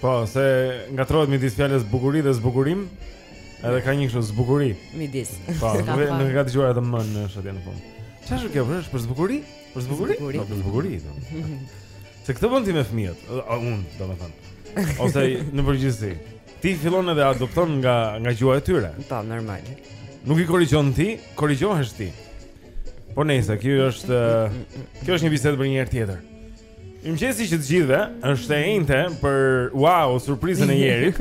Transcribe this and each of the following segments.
Po, se ngatërrohet midis fjalës bukuri dhe zbukurim. Edhe ka një kështu zbukuri. Midis. Po, nuk e ka dëgjuar edhe më në shtëpi në fund. Çfarë është kjo? Po, është për zbukuri? Për zbukuri? Po, për zbukuri. Se këtë bën ti me fëmijët, unë, domethënë. Ose në përgjithësi. Ti fillon edhe adopton nga nga gjuha e tyre. Po, normal. Nuk i korrigjon ti, korrigjohesh ti. Po nejse, kjo është kjo është një bisedë për një herë tjetër. Mirëmëngjesi të gjithëve, është e enjte për wow, surprizën e Jerit.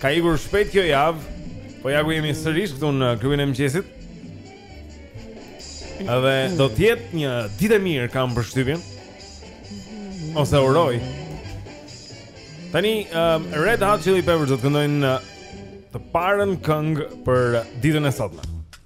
Ka ikur shpejt kjo javë. Po ja ku jemi sërish këtu në klubin e mëngjesit. Edhe do të jetë një ditë e mirë kam përshtypjen. Ose uroj. Tani um, Red Hot Chili Peppers do të këndojnë uh, të parën këngë për ditën e sotme.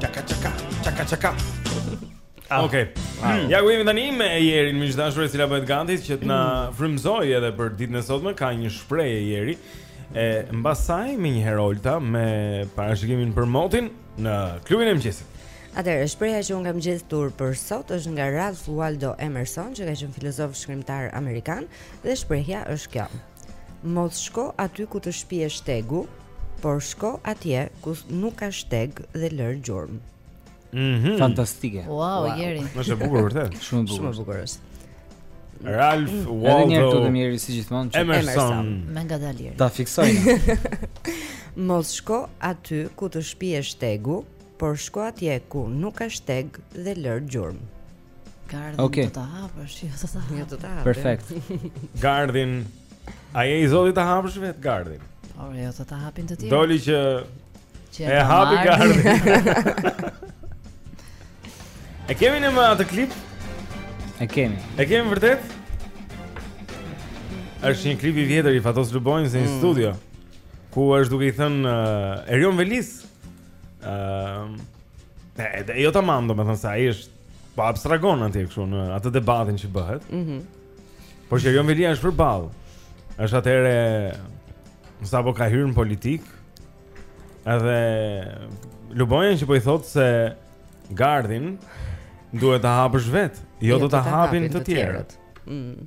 Çaka çaka çaka çaka. Ah. Okej. Ah. Ja ku jemi tani me Jerin, më dashur e cila bëhet gati që të na mm. frymëzojë edhe për ditën e sotme, ka një shprehje Jeri. E mbas saj menjëherë Olta me parashikimin për motin në klubin e mëngjesit. Atëherë, shprehja që unë kam gjetur për sot është nga Ralph Waldo Emerson, që ka qenë filozof shkrimtar amerikan, dhe shprehja është kjo. Mos shko aty ku të shpie shtegu, por shko atje ku nuk ka shteg dhe lër gjurmë. Mhm. Fantastike. Wow, Jeri. Është e bukur vërtet. Shumë e bukur. Shumë e bukur është. Ralph mm. Waldo. Edhe një herë të mirë si gjithmonë që Emerson. Më ngadalë. Ta fiksojmë. Mos shko aty ku të shpie shtegu, por shko atje ku nuk ka shteg dhe lër gjurmë. Gardhin okay. do ta hapësh, jo do ta hapësh. Jo do ta hapësh. Perfekt. Gardhin. A je i zoti ta hapësh vetë gardhin? Po, jo do ta hapin të tjerë. Doli që që e hapi gardhin. e kemi ne më atë klip? E kemi. E kemi vërtet? Është një klip i vjetër i Fatos Lubonjës në një studio ku është duke i thënë uh, Erion Velisë. Ehm, e, e jo tamam, domethënë se ai është po abstragon atje kështu në atë debatin që bëhet. Mhm. Mm por që Erion Veliaj është përballë. Është atëherë sapo ka hyrë në politikë. Edhe Lubonja që po i thotë se gardhin duhet ta hapësh vetë, jo, jo do ta hapin të tjerët. Mm.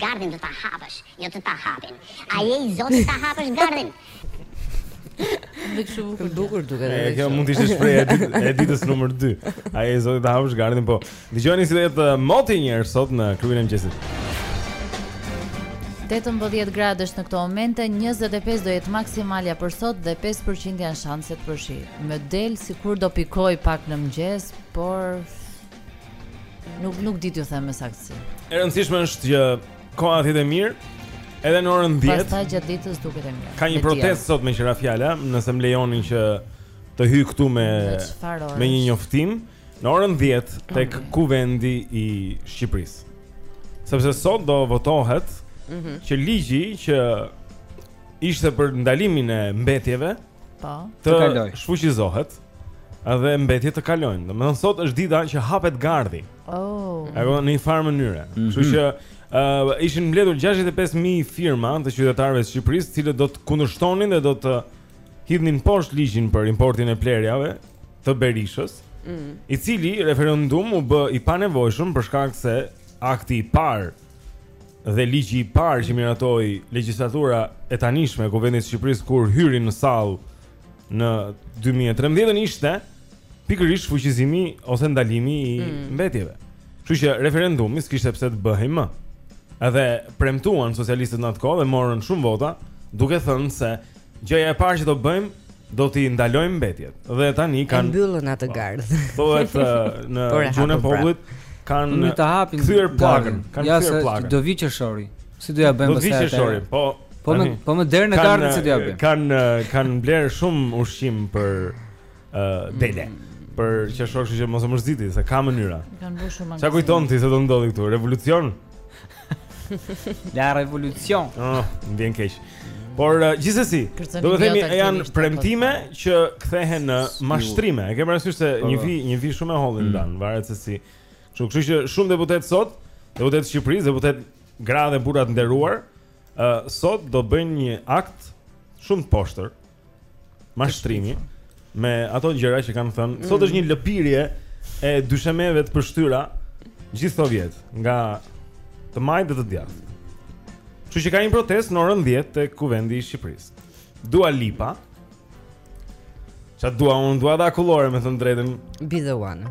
Gardhin do ta hapësh, jo të ta hapin. A je i zoti ta hapësh gardhin? Dhe kështu bukur. Bukur duket. E kjo mund të ishte shprehja e ditës numër 2. A je i zoti ta hapësh gardhin po. Dëgjoni si do jetë uh, moti një herë sot në klubin e mëngjesit. 18 gradë është në këto momente, 25 do jetë maksimalja për sot dhe 5% janë shanset për shi. Më del sikur do pikojë pak në mëngjes, por Nuk nuk di t'ju them me saktësi. E rëndësishme është që koha të jetë mirë. Edhe në orën 10. Pastaj gjatë ditës duket e mirë. Ka një protestë sot meqë ra fjala, nëse më lejoni që të hyj këtu me me një njoftim në orën 10 tek Kuvendi i Shqipërisë. Sepse sot do votohet mm -hmm. që ligji që ishte për ndalimin e mbetjeve, Po. Të kalojë. Shfuqizohet. Edhe mbetjet të kalojnë. Domethënë sot është dita që hapet gardhi. Oh. Apo në një farë mënyre. Mhm. Kështu mm -hmm. që Uh, ishin mbledhur 65000 firma të qytetarëve të Shqipërisë, të cilët do të kundërshtonin dhe do të hidhnin poshtë ligjin për importin e plehrave të Berishës, mm. i cili referendum u bë i panevojshëm për shkak se akti i parë dhe ligji i parë që miratoi legjislatura e tanishme e Kuvendit të Shqipërisë kur hyri në sallë në 2013 ishte pikërisht shfuqizimi ose ndalimi i mm. mbetjeve. Kështu që referendumi s'kishte pse të bëhej më. Edhe premtuan socialistët në atë kohë dhe morën shumë vota, duke thënë se Gjëja e parë që do bëjmë do t'i ndalojmë mbetjet. Dhe tani ta mbyllim atë po. gardh. Thuhet në gjuhën e pra. popullit kanë Unë të hapin thyer plakën, kanë ja, thyer plakën. Ja do vijë qershori. Si do ja bëjmë pastaj? Do vijë qershori, po. Po më po më derën e gardhit si do ja bëjmë. Kanë kanë blerë shumë ushqim për uh, dele. Mm. Për që shokë që që mos e mërziti, se ka mënyra. Kanë bërë shumë mangësi. Ça kujton ti se do ndodhë këtu? Revolucion? La revolucion. Oh, më vjen keq. Por uh, gjithsesi, do të themi janë premtime që kthehen në mashtrime. E ke parasysh se po, një po. vijë, një vijë shumë e hollë mm. ndan, varet se si. Kështu, kështu që shumë deputetë sot, deputetë të Shqipërisë, deputetë gra dhe burra të nderuar, uh, sot do bëjnë një akt shumë të poshtër, mashtrimi me ato gjëra që kanë thënë. Sot është një mm. lëpirje e dyshemeve të pështyra gjithë këto vjet nga të majtë dhe të djathtë. Kështu që ka një protestë në orën 10 tek Kuvendi i Shqipërisë. Dua Lipa. Ça dua unë? Dua dhe akullore, me thënë të drejtën. Be the one.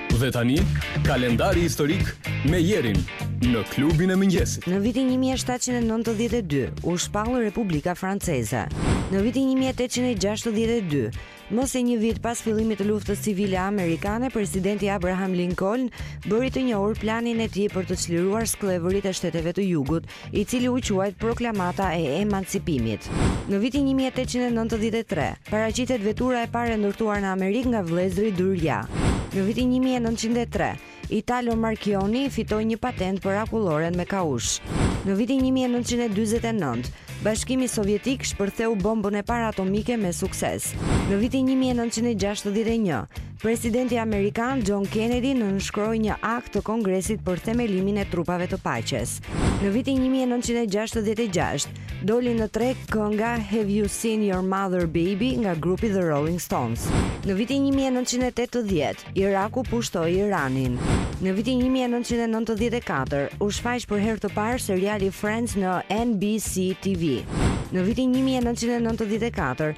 Dhe tani, kalendari historik me Jerin në klubin e mëngjesit. Në vitin 1792 u shpall Republika Franceze. Në vitin 1862, më se një vit pas fillimit të luftës civile amerikane, presidenti Abraham Lincoln bëri të njohur planin e tij për të çliruar skllevërit e shteteve të jugut, i cili u quajt Proklamata e Emancipimit. Në vitin një mijë e tetëqind e nëntëdhjetë e tre, paraqitet vetura e parë e ndërtuar në Amerikë nga vëllezërit Duryea. Në vitin një mijë e nëntëqind e tre, Italo Marchionni fitoi një patentë për akulloren me kaush. Në vitin një mijë e nëntëqind e dyzet e nëntë, Bashkimi Sovjetik shpërtheu bombën e parë atomike me sukses. Në vitin një mijë e nëntëqind e gjashtëdhjetë e një, Presidenti amerikan John Kennedy nënshkroi një akt të Kongresit për themelimin e trupave të paqes. Në vitin një mijë e nëntëqind e gjashtëdhjetë e gjashtë, doli në treg kënga Have You Seen Your Mother Baby nga grupi The Rolling Stones. Në vitin një mijë e nëntëqind e tetëdhjetë, Iraku pushtoi Iranin. Në vitin një mijë e nëntëqind e nëntëdhjetë e katër, u shfaq për herë të parë seriali Friends në NBC TV. Në vitin një mijë e nëntëqind e nëntëdhjetë e katër,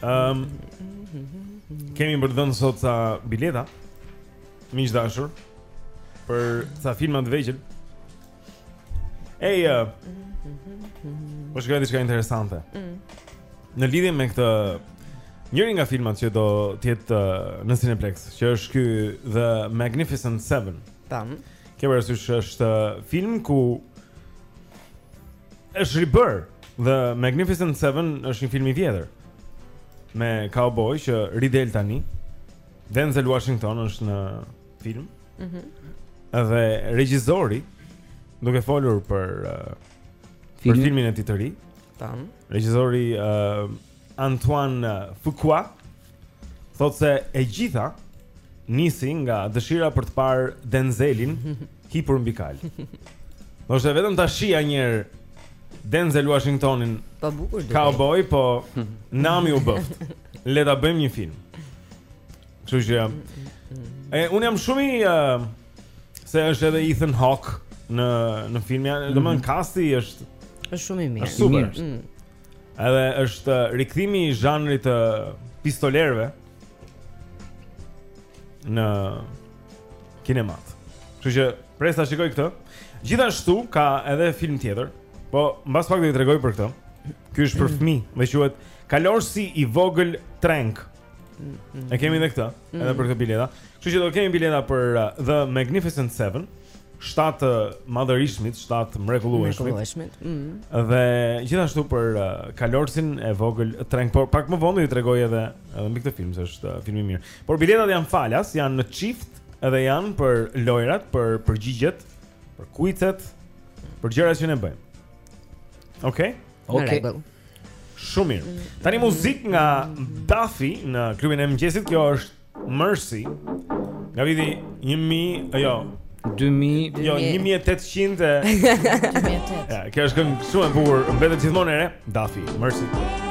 Ehm um, kemi për të dhënë sot ca bileta. Miq të dashur, për ca filma të vegjël. Ej, hey, uh, po shikoj diçka interesante. Mm. Në lidhje me këtë njëri nga filmat që do të jetë uh, në Cineplex, që është ky The Magnificent Seven. Tamam. Kjo është është film ku Është ribërë. The Magnificent Seven është një film i vjetër me cowboy që ridel tani. Denzel Washington është në film. Mhm. Mm dhe regjizori duke folur për uh, filmin? për filmin e tij të ri. Tamam. Regjizori uh, Antoine Fuqua thotë se e gjitha nisi nga dëshira për të parë Denzelin hipur mbi kalë. Doja vetëm ta shihja një herë Denzel Washingtonin. Sa bukur. Cowboy, po nami u bëftë. Le ta bëjmë një film. Kështu që jam. E un jam shumë i uh, se është edhe Ethan Hawke në në filmin. Mm -hmm. Domthon kasti është është shumë i mirë. Është super. Mm. Edhe është uh, rikthimi i zhanrit të uh, pistolerëve në kinematë. Kështu që pres ta shikoj këtë. Gjithashtu ka edhe film tjetër, po mbas pak do t'ju tregoj për këtë. Ky është për fëmijë, dhe quhet Kalorësi i vogël Trenk. Mm-hmm. E kemi edhe këtë, edhe mm-hmm. për këtë bileta. Kështu që do kemi bileta për uh, The Magnificent 7, shtatë të madhërishmit, shtatë të mrekullueshmit. Mrekullueshmit. Mm. Dhe gjithashtu për uh, Kalorësin e vogël Trenk, por pak më vonë ju tregoj edhe edhe mbi këtë film, se është uh, film i mirë. Por biletat janë falas, janë në çift, edhe janë për lojërat, për përgjigjet, për kuizet, për gjërat që ne bëjmë. Okej. Okay? Okej. Okay. Shumë mirë. Tani muzikë nga Duffy në klubin e mëngjesit. Kjo është Mercy. Nga viti 1000, jo, 2000, jo 1800. Ja, kjo është këngë shumë e bukur, mbetet gjithmonë e re. Duffy, Mercy. Mercy.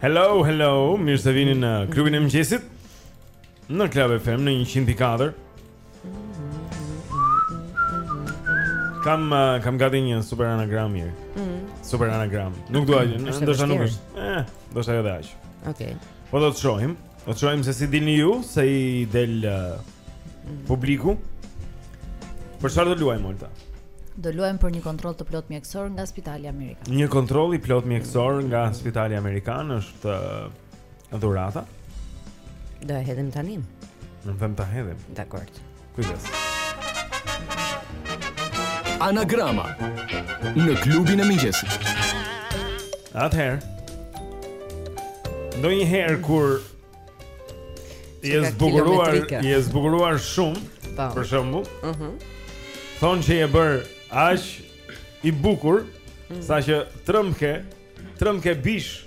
Hello, hello, mirë se vini në klubin e mëngjesit. Në Club FM në 100.4. Kam uh, kam gati një super anagram mirë. Mm. Super anagram. Nuk dua, ndoshta nuk është. Eh, do të ajo dash. Okej. Okay. Po do të shohim. Do shohim se si dilni ju, se i del uh, publiku. Për çfarë do luajmë Olta? Do luajmë për një kontroll të plotë mjekësor nga Spitali Amerikan. Një kontroll i plotë mjekësor nga Spitali Amerikan është uh, dhurata. Do e hedhim tani. Unë them ta hedhim. Dakord. Kujdes. Anagrama në klubin e mëngjesit. Atëherë. Ndonjëherë kur je zbukuruar, je zbukuruar shumë. Po. Për shembull, ëh. Uh -huh. Thonë që je bërë aq i bukur, mm. sa që trembke, trembke bishë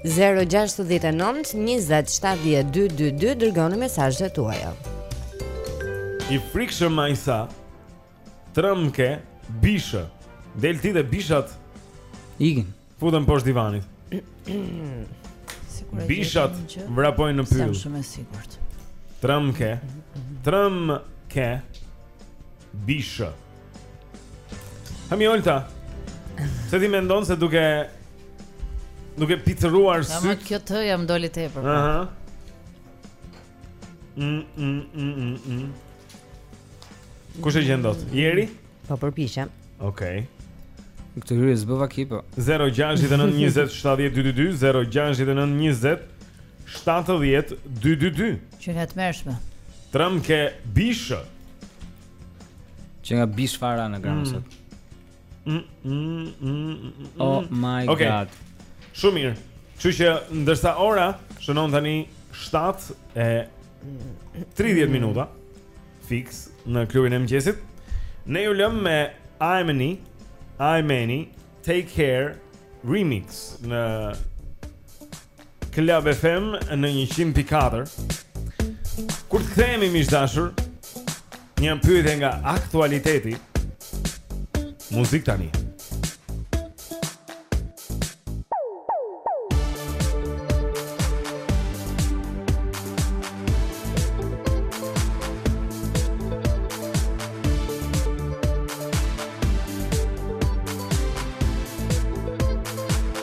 Zero gjashtëdhjetë e nëntë, njëzet, shtatëdhjetë, dy, dy, dy, dërgoni mesazhet tuaja. I frikshëm ai sa, trembke, bishë, del ti dhe bishat, ikin, futen poshtë divanit. Bishat vrapojnë në pyll. Sa shumë e sigurt. Trembke, trembke, bishë. Hë mi Olta. Se ti mendon se duke duke picëruar sy. Ama kjo tjetra doli tepër. Po. Aha. Mm, mm, mm, mm, mm. Kush e gjen dot? Jeri? Po përpiqem. Okej. Okay. Këtë hyrë e zbëva kipo 0-6-9-20-7-12-2 0-6-9-20-7-12-2 Çka e tmerrshme Trembke bishë Çfarë bishe për anagramë mm. sot mm, mm, mm, Oh my okay. god Shumë mirë Kështu që ndërsa ora Shënon tani 7 e 30 minuta Fiks në klubin e mëngjesit Ne ju lëmë me Imeni Imeni Take Care Remix Në Club FM në 100.4. Kur të kthehemi miq të dashur, një pyetje nga aktualiteti. Muzikë tani.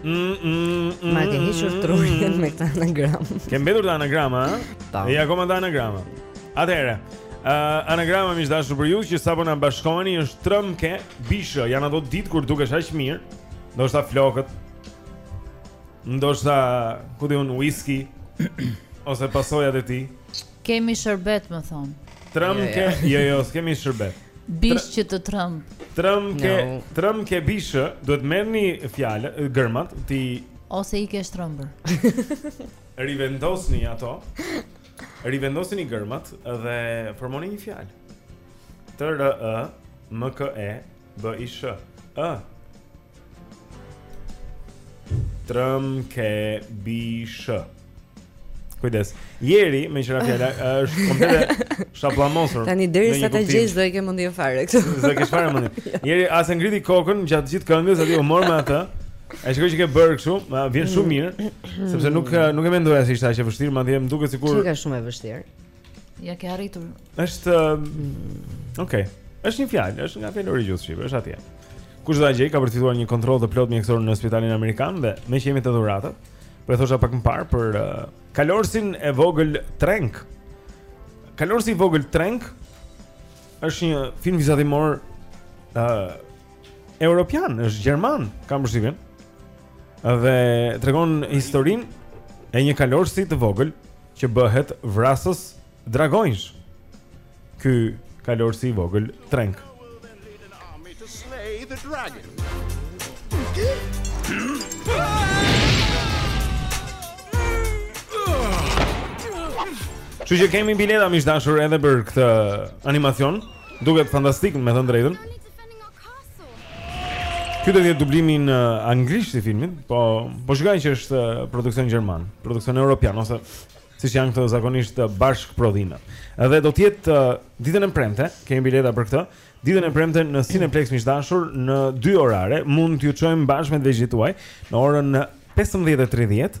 Mm, mm, mm, Ma ke hequr mm, trurin mm. me këtë anagram. Ke mbetur te anagrama, ha? Ta. E akoma te anagrama. Atëherë, uh, anagrama miq të dashur për ju që sapo na bashkoheni është trëmke bishë. Janë ato ditë kur dukesh aq mirë, ndoshta flokët. Ndoshta ku di unë whisky ose pasojat e tij. Kemi shërbet më thonë. Trëmke, jo jo, s'kemi shërbet. Bishë që të trëmb. Trëmke, trëmke bishë, duhet merrni fjalë gërmat ti ose i ke shtrëmbër. Rivendosni ato. Rivendosni gërmat dhe formoni një fjalë. T R E M K E B i sh ë Trëm ke bi shë Kujdes Jeri meqë ra fjala është komplet shaplamosur Tani derisa ta gjesh s'do e ke mendjen fare këtu S'do kesh fare mendjen jo. Jeri as e ngriti kokën gjatë gjithë këngës Aty u mor me atë E shikoj që ke bërë kështu Ma vjen shumë mirë Sepse nuk, nuk e mendoja se ishte aq e vështirë Madje m'u duk sikur Qenka shumë e vështirë Ia ke arritur. Është mm, Okej. Është një fjalë, është nga fjalori i gjuhës shqipe, është atje. Kush do ta gjejë ka për të fituar një kontroll të plotë mjekësor në spitalin amerikan dhe meqë jemi te dhuratat. Po e thosha pak më parë për uh, kalorësin e vogël Trenk. Kalorësi i vogël Trenk është një film vizatimor ë uh, europian, është gjerman, kam përshtypjen. Dhe tregon historinë e një kalorësi të vogël që bëhet vrasës dragonjsh. Ky kalorësi i vogël Trenk. Kështu që kemi bileta miq të dashur edhe për këtë animacion Duket fantastik me thënë të drejtën Ky do të jetë dublimi në anglisht i filmit, po po shikoj që është eh, produksion gjerman, produksion europian ose siç janë këto zakonisht eh, bashkëprodhime. Dhe do të jetë eh, ditën e premte, kemi bileta për këtë. Ditën e premte në Cineplex miq të dashur në dy orare mund t'ju çojmë bashkë me të vegjlit tuaj në orën 15:30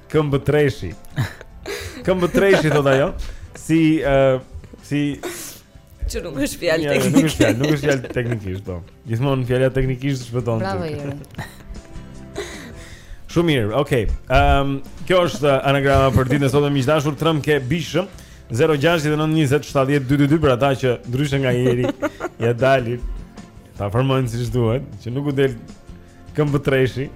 Këmbëtreshi. Këmbëtreshi thotë ajo. Si ë uh, si që nuk është fjalë teknikisht. Nuk është fjalë, nuk është fjalë teknikisht, po. Gjithmonë fjala teknikisht të shpëton. Bravo Jeri. Shumë mirë. Okej. Ehm, um, kjo është anagrama për ditën e sotme miq të dashur Trëmke bishë 0692070222 për ata që ndryshe nga Jeri ia dalin ta formojnë siç duhet, që nuk u del Këmbëtreshi.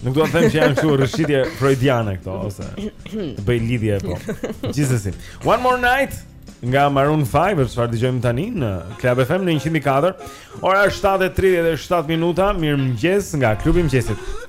Nuk dua të them që janë këtu rrëshqitje frojdiane këto ose të bëj lidhje po. Gjithsesi. One more night nga Maroon 5, çfarë dëgjojmë tani në Club FM në 104. Ora është 7:37 minuta. Mirëmëngjes nga klubi i mëngjesit.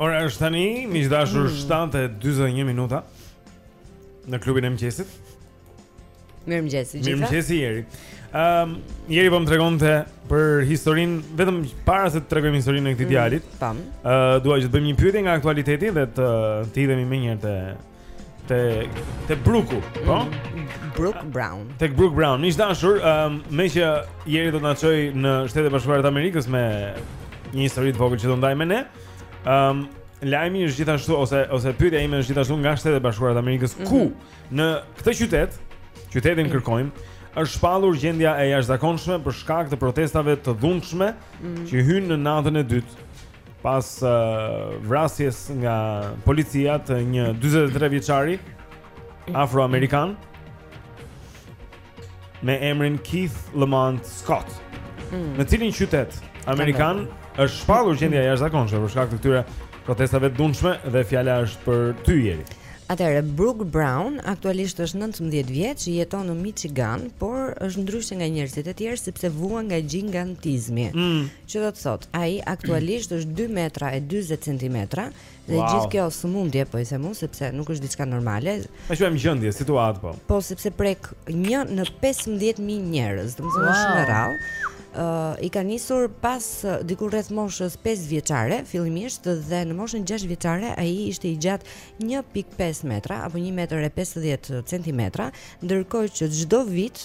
Ora është tani, miq të dashur 7.21 mm. minuta Në klubin e mëngjesit Mirëmëngjesi të gjithë Mirëmëngjesi Jeri um, Jeri po më tregonte për historinë Vetëm para se të tregojmë historinë e këtij mm, djalit Tam uh, Dua që të bëjmë një pyetje nga aktualiteti Dhe të, të hidhemi menjëherë te te te Bruku, po? Mm, Brook Brown. Te Brook Brown. Miq të dashur, um, meqë Jeri do të na çojë në Shtetet e Bashkuara të Amerikës me një histori të vogël që do ndajë me ne. Um, lajmi është gjithashtu ose ose pyetja ime është gjithashtu nga Shtetet e Bashkuara të Amerikës mm -hmm. ku mhm. në këtë qytet, qytetin mm -hmm. kërkojmë është shpallur gjendja e jashtëzakonshme për shkak të protestave të dhunshme mm -hmm. që hyjnë në natën e dytë Pas uh, vrasjes nga policia të një 43 vjeçari afroamerikan me emrin Keith Lamont Scott. Mm. Në cilin qytet amerikan është shpallur gjendja e jashtëzakonshme për shkak të këtyre protestave të dhunshme dhe fjala është për ty Jeri. Atëherë Brooke Brown aktualisht është 19 vjeç, jeton në Michigan, por është ndryshe nga njerëzit e tjerë sepse vuan nga gjigantizmi. Mm. që do të thotë ai aktualisht është 2 metra e 40 centimetra dhe wow. gjithë kjo sëmundje po i them unë sepse nuk është diçka normale. E quajmë gjendje, situatë po. Po sepse prek 1 në 15000 njerëz, domethënë wow. shumë rrallë. Uh, i ka nisur pas uh, diku rreth moshës 5 vjeçare fillimisht dhe në moshën 6 vjeçare ai ishte i gjatë 1.5 metra apo 1 metër e 50 centimetra ndërkohë që çdo vit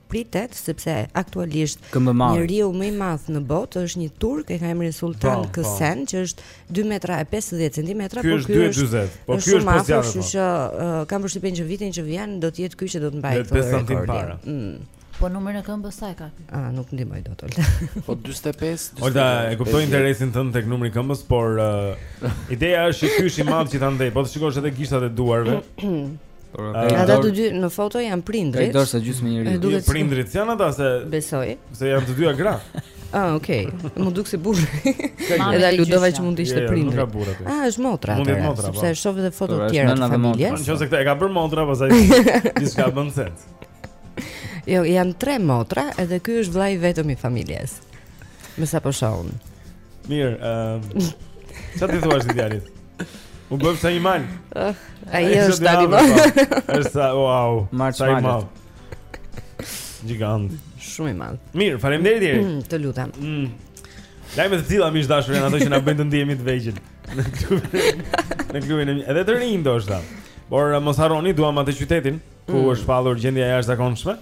pritet sepse aktualisht njeriu më i madh në botë është një turk e ka emrin Sultan po, po. Kësen që është 2 metra e 50 cm por ky është 2.40 po ky është pas kështu që uh, kam përshtypjen që vitin që vjen do të jetë ky që do të mbajë këtë rekord mm. Po numrin e këmbës sa e ka ky? Ah, nuk të ndihmoj dot Olta. Po 45. Olta e kuptoj interesin tënd tek numri i këmbës, por uh, ideja është që ky është i madh gjithandej. Po të shikosh edhe gishtat e duarve. Por uh, ata të dy në foto janë prindrit. Ai dorën sa gjysmë njeri. Duket si... prindrit janë ata s'e besoj. Se janë të dyja gra. Ah, okay. Mu duk si burrë. Edhe aludova që mund të ishte prindri. Jo, jo, ah, është motra. Mund të jetë motra. Po. Sepse shoh edhe foto të tjera të familjes. Në qoftë se këtë e ka bërë motra, pastaj diçka bën sens. Jo, janë tre motra, edhe ky është vëllai i vetëm i familjes. Me sa po shoh unë. Mirë, ëm. Ehm, Çfarë t'i thuash djalit? U bëfsh sa një mal. Ah, ai është tani më. Është sa wow. Sa një mal. Gjigant. Shumë, një mal. Mirë, faleminderit deri. Mm, të lutem. Mm. Lajme të tilla miq të dashur janë ato që na bëjnë të ndihemi të vegjël. Në klubin e edhe të rinj ndoshta. Por mos harroni, duam atë qytetin ku mm. është shpallur gjendja e jashtëzakonshme.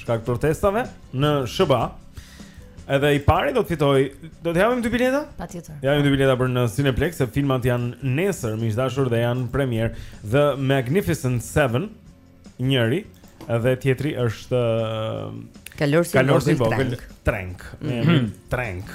shkak të protestave në SHBA. Edhe i pari do të fitojë, do t'i japim dy bileta? Patjetër. Ia japim dy bileta për në Cineplexx, se filmat janë nesër, miq të dashur dhe janë premierë The Magnificent 7, njëri dhe tjetri është Kalorësi Kalorësi i Vogël Trenk. Trenk. Mm -hmm. Trenk.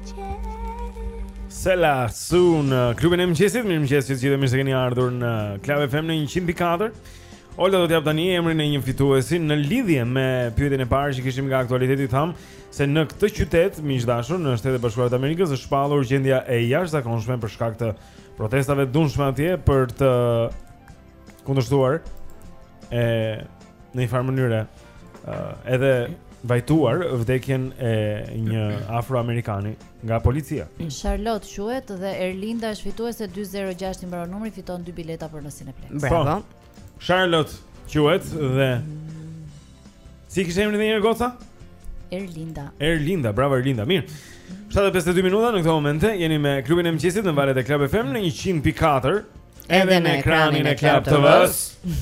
Sela su në klubin e mëngjesit, mirëmëngjes të gjithëve, mirë se keni ardhur në Club FM në 100.4. Olga do të japë tani emrin e një fituesi në lidhje me pyetjen e parë që kishim nga aktualiteti thamë se në këtë qytet miq të dashur në Shtetet e Bashkuara të Amerikës është shpallur gjendja e jashtëzakonshme për shkak të protestave të dhunshme atje për të kundërshtuar e në një farë mënyre edhe vajtuar vdekjen e një afroamerikani nga policia. Charlotte quhet dhe Erlinda është fituese 206 i mbaron numri, fiton dy bileta për në Cineplexx. Bravo. Po, Charlotte quhet dhe si e kishte emrin kjo goca? Erlinda. Erlinda, bravo Erlinda. Mirë. 7:52 minuta në këtë moment jeni me klubin e mëngjesit në valët e Club FM në 100.4. edhe në ekranin e Club TV-së.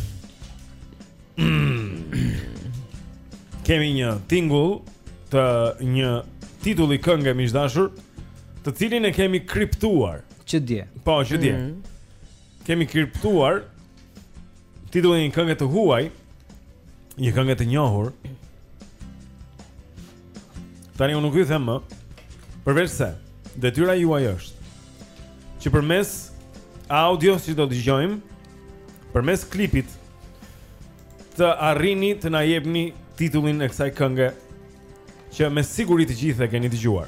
Kemi një tingull të një titulli kënge miq të dashur, të cilin e kemi kriptuar që dje. Po, që dje. Mm -hmm. Kemi kriptuar titullin e një kënge të huaj, një kënge të njohur. Tani unë nuk jua them më, përveçse detyra juaj është që përmes audios që do të dëgjojmë, përmes klipit të arrini të na jepni titullin e kësaj kënge që me siguri të gjithë e keni dëgjuar.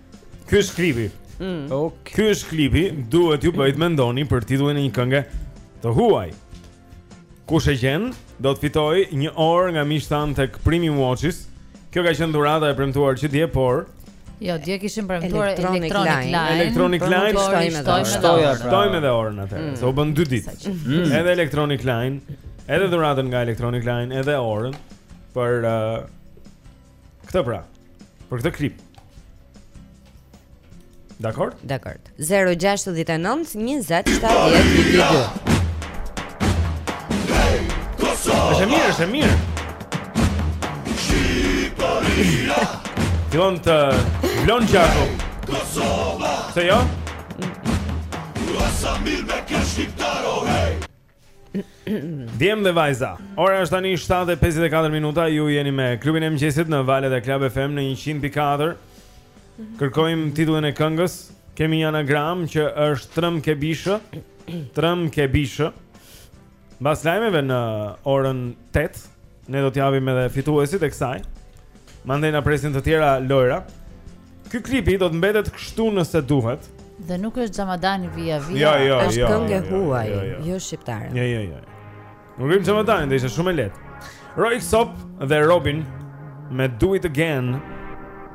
Ky është klipi. Mm. Okay. Ky është klipi, duhet t'ju bëjë të mendoni për titullin e një kënge të huaj. Kush e gjen, do të fitojë një orë nga miqtë tanë tek Prime Watches. Kjo ka qenë dhurata e premtuar që dje, por... Jo, dje kishim premtuar Electronic Line. Electronic Line, po, shtojmë edhe orën. Shtojmë edhe orën atëherë, mm. se u bënë dy ditë. Mm. Edhe Electronic Line, edhe dhuratën nga Electronic Line, edhe orën, për... Uh, Këtë pra. Për këtë klip. Dakord? Dakord. 069 20 70 Është mirë, është mirë. Shqipëria. Fillon të vlon gjaku. Kosova. Se jo? Ua sa mirë me kenë shqiptar o, hej! Djem dhe vajza. Ora është tani 7:54 minuta. Ju jeni me klubin e mëngjesit në valët e Club FM në 100.4. Mhm. Kërkojmë titullin e këngës. Kemi një anagramë që është Trëm ke bishë. Trëm ke bishë. Mbas lajmeve në orën 8 Ne do t'japim edhe fituesit e kësaj Mandej na presin të tjera lojra Ky klipi do të mbetet kështu nëse duhet Dhe nuk është Xhamadani vija vija. Jo, jo, është jo, këngë jo, e huaj, jo, jo, jo. jo shqiptare. Jo, jo, jo. Nuk është Xhamadani, do ishte shumë e lehtë. Röyksopp dhe Robyn me Do It Again.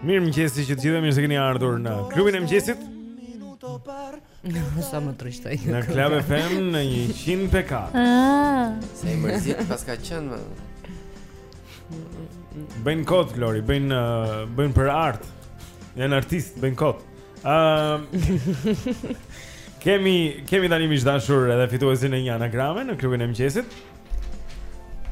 Mirëmëngjesi që të gjithë mirë se keni ardhur në klubin e mëngjesit Sa më trishtë e Në Club FM në njëqind pika ah. Sa i mërzitur paska qënë Bëjnë kot, Glori, bëjnë, uh, bëjnë për art Janë artistë, bëjnë kot uh, Kemi, kemi tani miq të dashur edhe fituesin e një anagrame në klubin e mëngjesit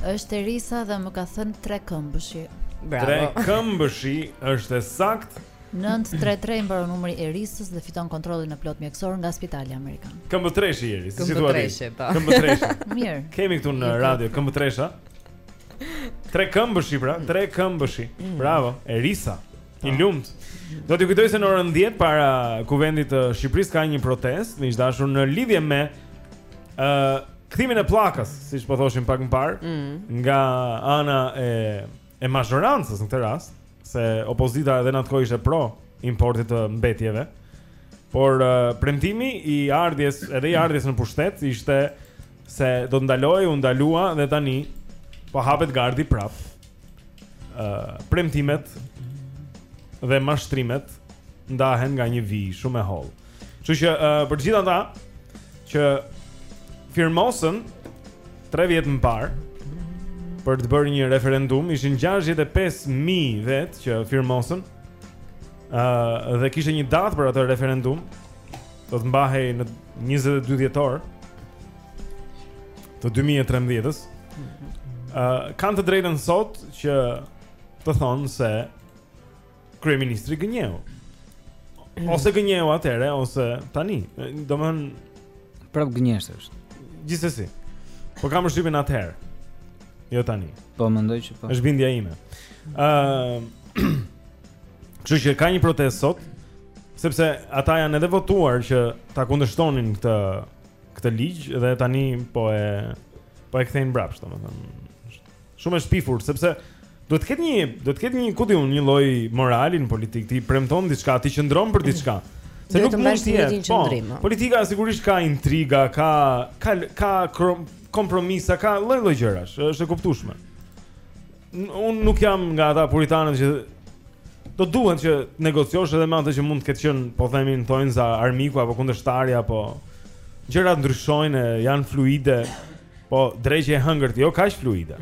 Është Erisa dhe më ka thënë trekëmbëshi. Bravo. Trekëmbëshi është e saktë. 933 mbaron numri i Erisës dhe fiton kontrollin e plotë mjekësor nga Spitali Amerikan. Këmbëtreshi, Erisë, si thua ti? Këmbëtreshi, po. Këmbëtreshi. Mirë. Kemi këtu në radio këmbëtresha. Trekëmbëshi pra, mm. trekëmbëshi. Mm. Bravo, Erisa. I po. lumtë. Do t'ju kujtoj se në orën 10 para Kuvendit të Shqipërisë ka një protestë, miq të dashur, në lidhje me Ë, kthimin e pllakës, siç po thoshim pak më parë, mm. nga ana e e mazhorancës në këtë rast, se opozita edhe në atë kohë ishte pro importit të mbetjeve. Por uh, premtimi i ardhjes, edhe i ardhjes në pushtet ishte se do të ndalojë, u ndalua dhe tani po hapet gardhi prap. uh, premtimet dhe mashtrimet ndahen nga një vijë shumë e hollë. Kështu që uh, për të gjithë ata që firmosën 3 vjet më parë për të bërë një referendum, ishin 65000 vetë që firmosën. ë uh, dhe kishte një datë për atë referendum. Do të mbahej në 22 dhjetor. të 2013-ës. Ëh, mm -hmm. uh, kanë të drejtën sot që të thonë se kryeministri gënjeu. Mhm. Ose gënjeu atëre ose tani. Domthon prap gënjeshtër është. Gjithsesi. Po kam shtypin atëherë. Jo tani. Po mendoj që po. Është bindja ime. Ëh. Uh, Kështu që ka një protestë sot, sepse ata janë edhe votuar që ta kundërshtonin këtë këtë ligj dhe tani po e po e kthejnë mbrapsht, domethënë. Shumë e shpifur sepse duhet të ketë një, duhet të ketë një ku di unë, një lloj morali në politikë, ti premton diçka, ti qëndron për diçka. Se nuk mund të jetë. Po, politika sigurisht ka intriga, ka ka ka kompromisa, ka lloj-lloj gjërash, është e kuptueshme. Unë nuk jam nga ata puritanët që do të duhet që negociosh edhe me atë që mund të ketë qenë, po themi, në thonjëza armiku apo kundërshtari apo gjërat ndryshojnë, janë fluide, po dreqi e hëngërt, jo kaq fluide.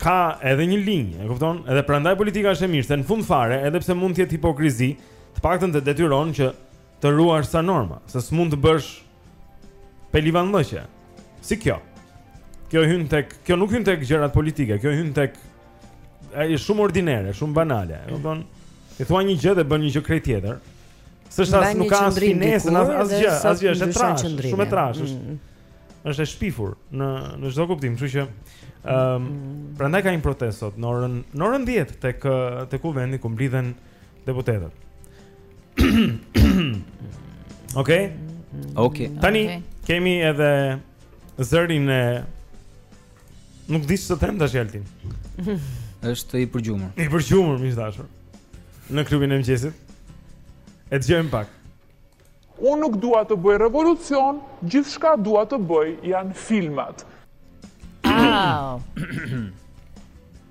Ka edhe një linjë, e kupton, edhe prandaj politika është e mirë, se në fund fare, edhe pse mund të jetë hipokrizi, të paktën të detyron që të ruash ca norma, se s'mund të bësh pelivanllëqe si kjo. Kjo hyn tek, kjo nuk hyn tek gjërat politike, kjo hyn tek ai është shumë ordinere, shumë banale. Domethënë, e thua një gjë dhe bën një gjë krejt tjetër. S'është as nuk ka as finesë, as asgjë, asgjë është e trashë, shumë e trashë. Mm. Është e shpifur në në çdo kuptim, kështu që ëm ehm, mm. prandaj ka një protestë sot në orën në orën 10 tek tek kuvendi ku mblidhen deputetët. Okej. Okej. Tani kemi edhe zërin e Nuk di ç'të them tash Altin. Është i përgjumur. I përgjumur, miq të dashur. Në klubin e mëngjesit. E dëgjojmë pak. Unë nuk dua të bëj revolucion, gjithçka dua të bëj janë filmat. Au.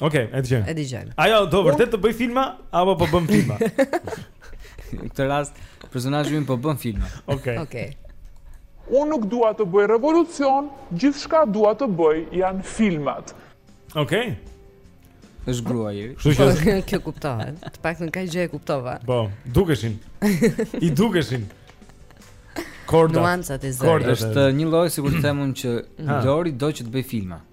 Okej, e dëgjojmë. E dëgjojmë. Ajo do vërtet të bëjë filma apo po bën filma? Në këtë rast personazhi ynë po bën filma. Okej. Okej. Unë nuk dua të bëj revolucion, gjithçka dua të bëj janë filmat. Okej. Është grua njeri. Kështu që është- Po, Kjo kuptohet. Të paktën kaq gjë e kuptova. Po, dukeshin. I dukeshin. Korda. Nuancat e zërit. Korda. Është një lloj sikur të them unë që Ha. Lori do që të bëjë filma.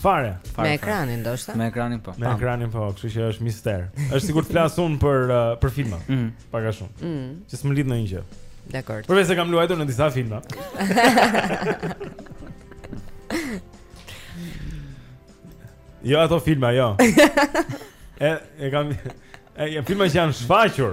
Fare. Me ekranin ndoshta. Me ekranin po. Me ekranin po, kështu që është mister. Është sikur të flas unë për uh, për filma. Mm. Pak a shumë. Mm. Që s'më lidh ndonjë gjë. Dakord. Përveç se kam luajtur në disa filma. jo ato filma, jo. e e kam e, e filma që janë shfaqur.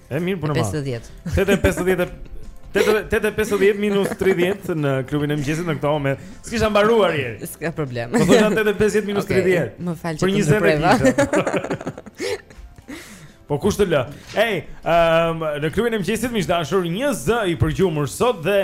E mirë punë. 50. 8:50. 8:50 minus 30 në klubin e mëngjesit në këtë moment. S'kisha mbaruar njeri. S'ka problem. Po thonë 8:50 minus 30. Okay, më fal që të ndërpreva. Po kush të lë? Ej, um, në klubin e mëngjesit miq të dashur, një zë i përgjumur sot dhe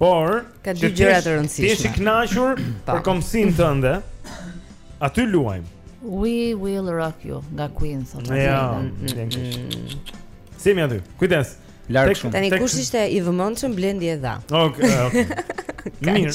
Por, ka dy gjëra të rëndësishme. Ti je i kënaqur po. për kombësinë tënde. Aty luajm. We will rock you nga Queen thotë. Ja, si më aty. Kujdes. Larg shumë. Tani kush ishte i vëmendshëm Blendi e dha. Okej, okej. Mirë.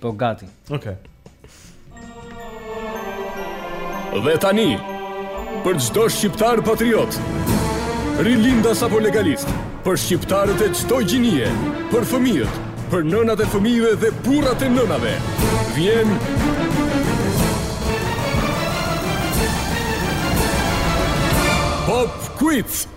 Po gati. Okej. Okay. Dhe tani, për çdo shqiptar patriot, rilindas apo legalist, për shqiptarët e çdo gjinie, për fëmijët, për nënat e fëmijëve dhe burrat e nënave, vjen Pop Quiz.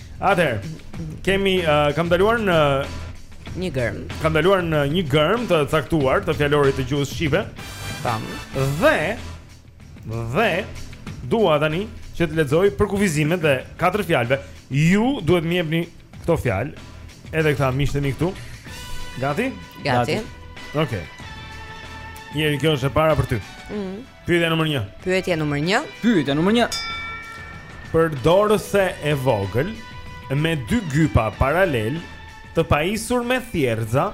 Atëherë, kemi uh, kam ndaluar në një gërmë. Kam ndaluar në një gërmë të caktuar të fjalorit të gjuhës shqipe. Tamam. Dhe dhe dua tani që t'ju lexoj përkufizimet e katër fjalëve. Ju duhet të më jepni këto fjalë. Edhe këta miqtë e mi këtu. Gati? Gati. Okej. Okay. Njeri kjo është e para për ty. Mhm. Pyetja numër një Pyetja numër një Pyetja numër një Përdorëse e vogël Me dy gypa paralelë Të pajisur me thjerrëza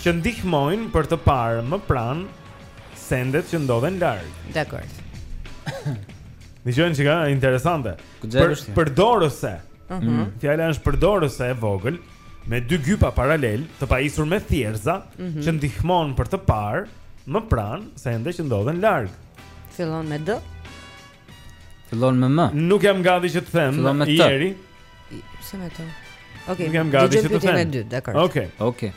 Që ndihmojnë për të parë më pranë Sendet që ndodhen larg Dakord Në që ka interesante Për, përdorëse. Ëh. Mhm. Mm. Fjala është përdorëse e vogël me dy gypa paralelë të pajisur me thjerrëza mm -hmm. që ndihmon për të parë më pranë sendet që ndodhen larg. Fillon me D. Fillon me M. Nuk jam gati që të them Fillon me T njeri. Pse me T? Okej. Okay. Nuk jam gati që të them. Okej. Okej. Okay.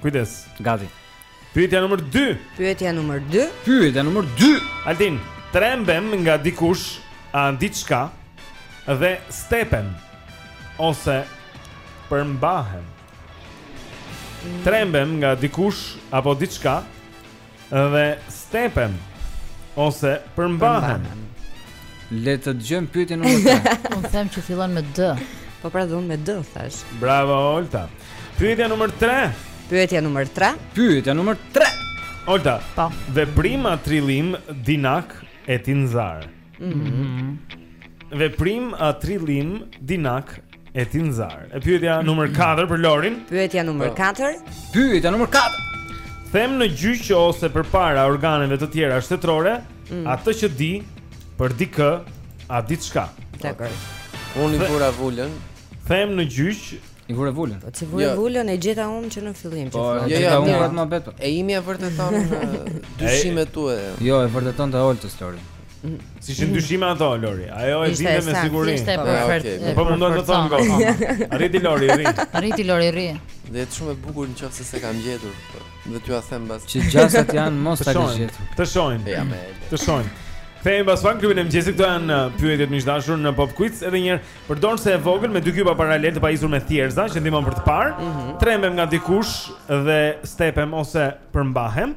Kujdes. Gati. Pyetja numër 2. Pyetja numër 2. Pyetja numër 2. Altin, trembem nga dikush a diçka dhe stepem ose përmbahem. Mm. Trembem nga dikush apo diçka dhe stepem ose përmbahem. përmbahem. Le të dëgjojmë pyetjen numër 3. Unë them që fillon me D. Po pra dhe unë me D thashë. Bravo Olta. Pyetja numër 3. Pyetja numër 3. Pyetja numër 3. Olta. Po. Veprim a trillim dinak e tinzar. Mhm. Mm Veprim a trillim dinak E tinëzar. E pyetja numër 4 për Lorin. Pyetja numër 4. Po. Pyetja numër 4. Them në gjyq ose përpara organeve të tjera shtetërore, mm. atë që di për dikë, a diçka. Dakord. Unë i vura vulën. Them në gjyq I vure vulën. Po ti vure jo. vulën e gjeta unë që në fillim po, që. Po jo, unë vetëm më betë. E imja vërteton dyshimet tua. Jo, e vërteton të Oltës Lori. S'ishin dyshime ato Lori. Ajo e dinte me siguri. Ishte po, perfekt. Po mundon të thonë kohë. Arriti Lori, rri. Arriti Lori, rri. Dhe është shumë e bukur nëse s'e kam gjetur. Po. Dhe t'jua them bas. Që gjasat janë mos ta kish gjetur. Të shohim. Ja me. Të shohim. Kthehemi pas pak në klubin e mëngjesit këto janë uh, pyetjet miq të dashur në Pop Quiz edhe një herë. Përdorëse e vogël me dy gypa paralel të pajisur me thjerrëza që ndihmon për të parë. Mm -hmm. Trembem nga dikush dhe stepem ose përmbahem.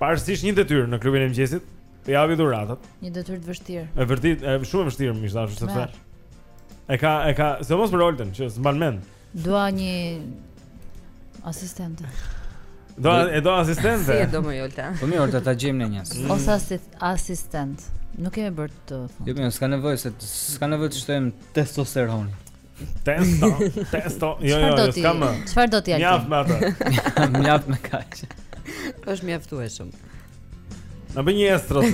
Parësisht një detyrë në klubin e mëngjesit, të japë dhuratat. Një detyrë të vështirë. Është vërtet, është shumë e vështirë më thashë sepse. E ka e ka, sidomos për Oltën, që s'mban mend. Dua një asistente. Do e do asistente. Si e do moj Olta? Po mirë, Olta ta gjejmë ne një. Ose asistent. Nuk kemi bërë të. Jo, mo s'ka nevojë se s'ka nevojë të shtojmë testosteron. Testo, testo. Jo, jo, jo, s'kam. Çfarë do ti atë? Mjaft me atë. Mjaft me kaq. Është i mjaftueshëm. Na bën një estro.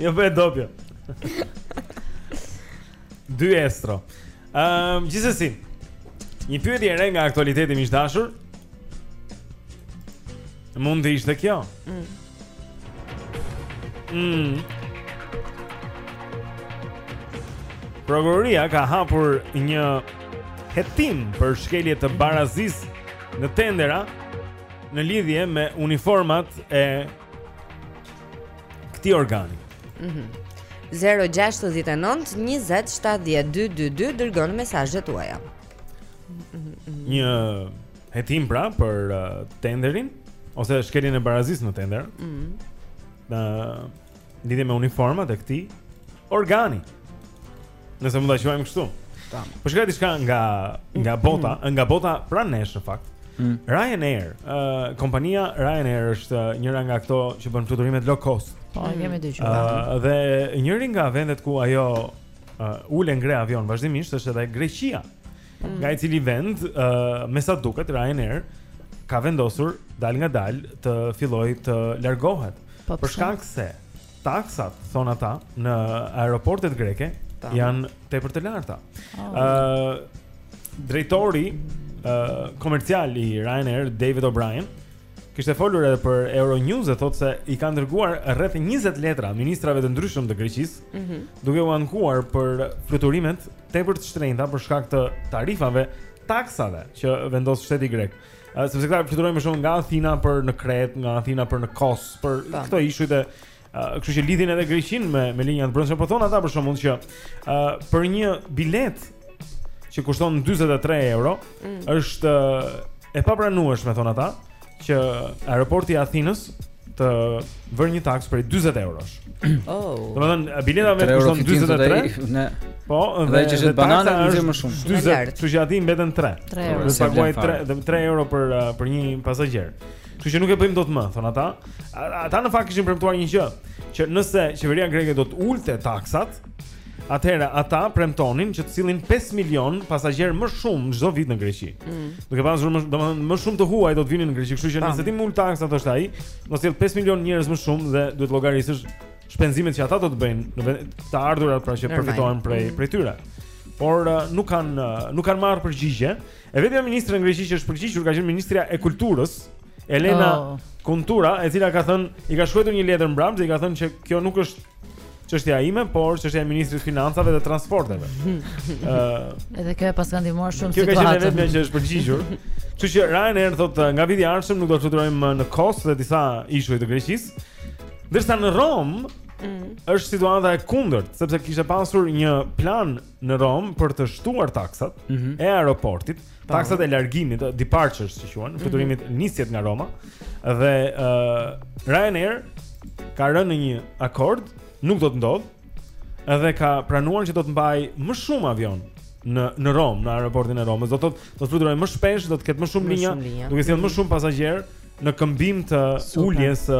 Jo bëje dopjo. Dy estro. Ehm, um, gjithsesi. Një pyetje e re nga aktualiteti miq të dashur. Mund të ishte kjo. Mm. Mm. Prokuroria ka hapur një hetim për shkelje të barazisë në tendera në lidhje me uniformat e këtij organi. Mm -hmm. 069 20 72 22 Dërgoni mesazhet tuaja Një Hetim pra për uh, tenderin ose shkeljen e barazisë në tender. Ëh. Mm. Në lidhje me uniformat e këtij organi. Nëse mund ta quajmë kështu. Tam. Po shkoj te diçka nga nga mm. bota, mm. nga bota pranë nesh në fakt. Mm. Ryanair, uh, kompania Ryanair është uh, njëra nga ato që bën fluturimet low cost. Po, mm. e kemi dëgjuar. Uh, dhe njëri nga vendet ku ajo uh, ul e ngre avionë vazhdimisht është edhe Greqia. mm. nga i cili vend, uh, me sa duket Ryanair ka vendosur dalëngadalë të fillojë të largohet. Po, për shkak se taksat thonë ata në aeroportet greke Ta. janë tepër të larta. Ëh oh. uh, drejtori uh, komercial i Ryanair David O'Brien kishte folur edhe për Euronews dhe thotë se i kanë dërguar rreth 20 letra ministrave të ndryshëm të Greqisë, mm -hmm. duke u ankuar për fluturimet tepër të shtrenjta për shkak të tarifave, taksave që vendos shteti grek. Uh, sepse këta fluturojnë më shumë nga Athina për në Kretë, nga Athina për në Kos, për po. këto ishujt e uh, kështu që lidhin edhe Greqinë me me linjat e brendshme, po thonë ata për shembull që uh, për një biletë që kushton 43 euro, mm. është uh, e papranueshme thonë ata. që aeroporti i Athinës të vërë një taksë prej 40 eurosh. Oh. Domethënë bileta vetë kushton 43. Ne. Po, dhe që është banana është më shumë. 40, kështu që aty mbeten 3. 3 euro. Do të paguaj 3, 3 euro për uh, për një pasagjer. Kështu që nuk e bëjmë dot më, thonë ata. Ata në fakt kishin premtuar një gjë, që nëse qeveria greke do të ulte taksat, Atëherë ata premtonin që të sillin 5 milion pasagjerë më shumë çdo vit në Greqi. Mm. Duke pasur më, domethënë më shumë të huaj do të vinin në Greqi, kështu që nëse ti m'i ul taksat thoshte ai, do të sjell 5 milion njerëz më shumë dhe duhet të llogarisësh shpenzimet që ata do të bëjnë në të ardhurat pra që përfitohen prej mm. prej tyre. Por uh, nuk kanë uh, nuk kanë marrë përgjigje. E vetmja ministre në Greqi që është përgjigjur ka qenë ministrja e kulturës, Elena oh. Kuntura, e cila ka thënë, i ka shkruar një letër mbrapsht dhe i ka thënë që kjo nuk është çështja ime, por çështja e ministrit të Financave dhe Transporteve. Ëh, uh, edhe kjo e paska ndihmuar shumë situatën. Kjo ka qenë e vetmja që është përgjigjur. Kështu që Ryanair thotë nga viti i ardhshëm nuk do të fluturojmë në Kos dhe disa ishuj të Greqisë. Ndërsa në Romë mm. është situata e kundërt, sepse kishte pasur një plan në Romë për të shtuar taksat mm -hmm. e aeroportit. Taksat e largimit, departures që quhen, mhm. fluturimit mm -hmm. nisjet nga Roma dhe uh, Ryanair ka rënë në një akord, nuk do të ndodhë, edhe ka pranuar që do të mbajë më shumë avionë në në Romë, në aeroportin e Romës. Do të thotë do të fluturojë më shpesh, do të ketë më shumë linja, duke sjellë më mhm. shumë pasagjerë në këmbim të uljes së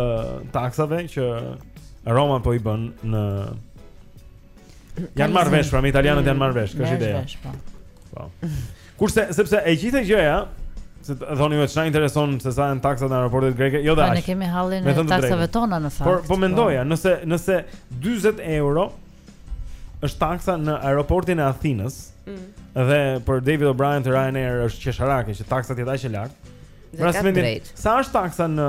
taksave që Roma po i bën në Janë marrë vesh, pra me italianët janë marrë vesh, kjo është ideja. Po. po. Kurse, sepse e gjithë gjëja, se do thoni çfarë na intereson se sa janë taksat në aeroportet greke, jo dash. Po, ne kemi hallin e taksave tona në fakt. Por po, po. mendoja, nëse nëse 40 euro është taksa në aeroportin e Athinës. Mm. Dhe për David O'Brien të Ryanair është qesharake që taksa të jetë aq e lartë. Pra, sa është taksa në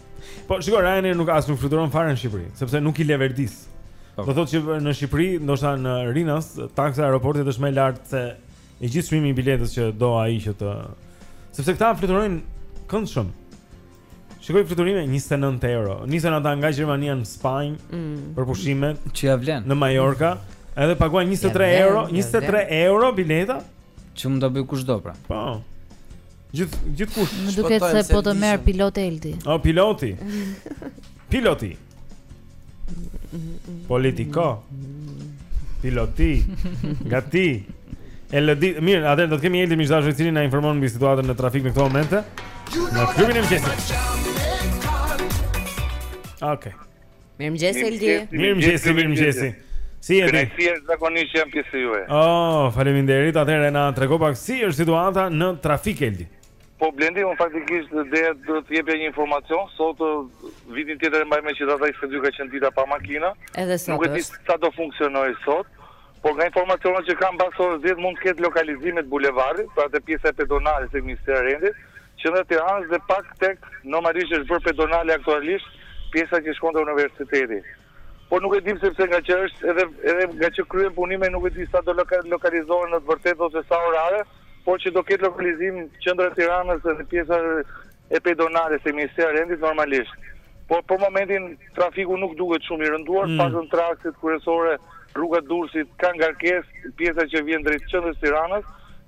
Po shiko Ryanair nuk as nuk fluturon fare në Shqipëri, sepse nuk i leverdis. Okay. Do thotë që në Shqipëri, ndoshta në Rinas, taksa e aeroportit është më e lartë se e gjithë çmimi i biletës që do ai që të sepse këta fluturojnë këndshëm. Shikoj fluturime 29 euro. Nisen ata nga Gjermania në Spanjë mm. për pushime që ia vlen. Në Mallorca, edhe paguan 23 ia vlen, euro, 23 ja euro bileta. Që mund ta bëjë kushdo pra. Po. Gjith, gjithkush Më duket se po të merr pilot eldi O, piloti Piloti Politiko Piloti Gati Eldi, mirë, atëherë do të kemi eldi mishdashve cilin na informon mbi situatën në trafik në këto momente Në klubin e mëngjesit Oke okay. Mirëmëngjes Eldi. Mirëmëngjes, mirëmëngjes. Si jeni? Kënaqësi është zakonisht jam pjesë juaj. Oh, faleminderit. Atëherë na trego pak si është situata në trafik Eldi. Po Blendi, unë faktikisht do do të jepja një informacion, sot vitin tjetër e mbaj mend që data 22 ka qenë dita pa makina, Edhe sot nuk e di sa do funksionojë sot, Por nga informacionet që kam mbas orës dhjetë mund të ketë lokalizime të bulevardit, pra te pjesa e pedonales tek Ministria e Rendit, qendra Tiranës dhe pak tek normalisht është bërë pedonale aktualisht pjesa që shkon te universiteti. Por nuk e di sepse nga që është edhe edhe nga që kryhen punime nuk e di sa do lokalizohen në të vërtetë ose sa orare, por që do ketë lokalizim qendra e Tiranës edhe pjesa e pedonales te Ministria e Rendit normalisht. Por për momentin trafiku nuk duket shumë i rënduar, mm. pra sërish akset kryesore, rruga Durrësit ka ngarkesë, pjesa që vjen drejt qendrës Tiranës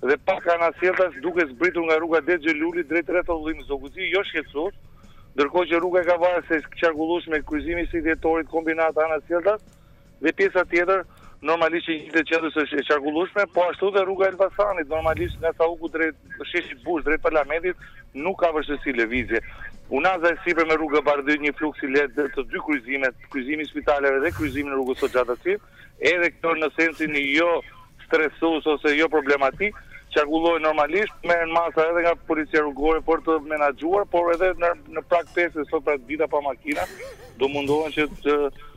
dhe pak anasjelltas duke zbritur nga rruga Ded Gjo Luli drejt rrethrrotullimit Zogu i Zi, jo shqetësues, ndërkohë që rruga e Kavajës është e qarkullueshme kryqëzimi i 21 Dhjetorit kombinat anasjelltas Dhe pjesa tjetër, normalisht që vjen drejt qendrës është e qarkullueshme, po ashtu dhe rruga Elbasanit, normalisht nga Sauku drejt sheshit Bush, drejt parlamentit, nuk ka vështirësi lëvizje. Unaza e sipërme rruga Bardhyl, një fluks i lehtë te dy kryqëzimet, kryqëzimi i spitaleve dhe kryqëzimi i rrugës Hoxha Tasim, edhe këto në sensin jo stresues ose jo problematik, qarkullojnë normalisht, merren masa edhe nga policia rrugore për të menaxhuar, por edhe në në prag që sot pra dita pa makina, do mundohen që të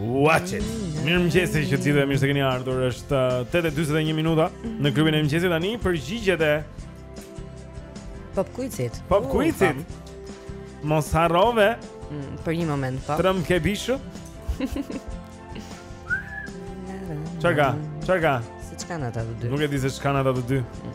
Watch it. Mirëmëngjesi të gjithëve mirë se keni ardhur. Është 8:41 uh, minuta në klubin e mëngjesit tani përgjigjet e Pop Quizit. Pop uh, Quizit. Mos harrove mm, për një moment po. Trëm ke bishu? Çka? Çka? Ç'kanë ata të dy. Nuk e di se çka kanë ata të dy. Mm.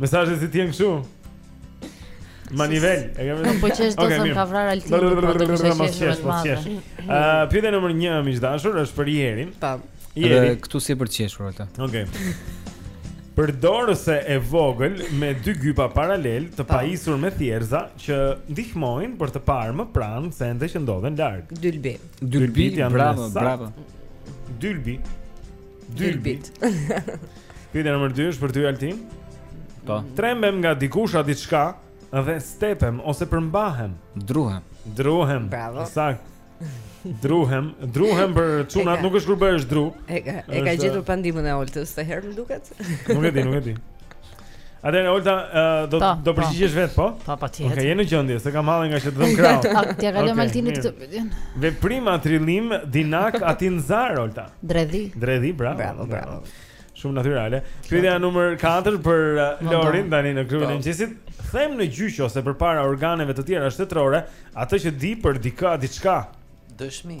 Mesazhet si ti janë kështu? Ma nivel, e kemi. Nuk po qesh do të ka vrarë Altin, po do të kishte qesh. Qesh, po qesh. Ë, pyetja nr. 1 miq të dashur është për Jerin. Po. Jeri, këtu si për të qeshur ata. Okej. Përdorëse e vogël me dy gypa paralel të pajisur me thjerza që ndihmojnë për të parë më pranë sende që ndodhen larg. Dylbi. Dylbi, bravo, bravo. Dylbi. Dylbit. Pyetja nr. 2 është për ty Altin. Po. Trembem nga dikush a diçka dhe stepem ose përmbahem. Druhem. Druhem. Bravo. Sakt. Druhem, druhem për çunat, nuk është kur bëhesh dru. E ka, e ka gjetur pantomimën e Oltës, këtë herë më duket. Nuk e di, nuk e di. Atëherë Olta do ta, do përgjigjesh vetë po? Po patjetër. Okej, okay, në gjendje, se kam hallën nga që të dhëmb krahu. T'ia kaloj Altinit këtë pyetje. Veprim a trillim dinak a tinëzar Olta. Dredhi. Dredhi, bravo. Bravo, bravo. Shumë natyrale. Pyetja numër 4 për uh, Lorin tani në klubin e mëngjesit. Them në gjyq ose përpara organeve të tjera shtetërore atë që di për dikë diçka. Dëshmi.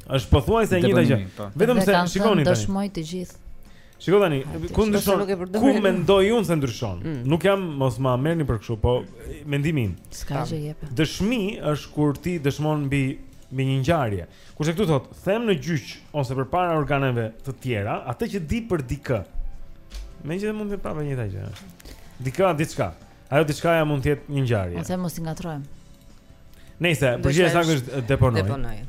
Është pothuajse e njëjta gjë. Po. Vetëm se shikoni tani. Dëshmoj të gjithë. Shiko tani, ku ndryshon? Ku mendoj unë se ndryshon? Mm. Nuk jam mos ma merrni për kështu, po mendimi im. S'ka gjë jepe. Dëshmi është kur ti dëshmon mbi mbi një ngjarje. Kurse këtu thotë, them në gjyq ose përpara organeve të tjera, atë që di për dikë. Megjithëse mund të jetë prapë e njëjta gjë. Dikë diçka. Ajo diçkaja mund të jetë një ngjarje. Ose mos i ngatërrojmë. Nëse përgjigja e saktë është deponoj. Deponoj.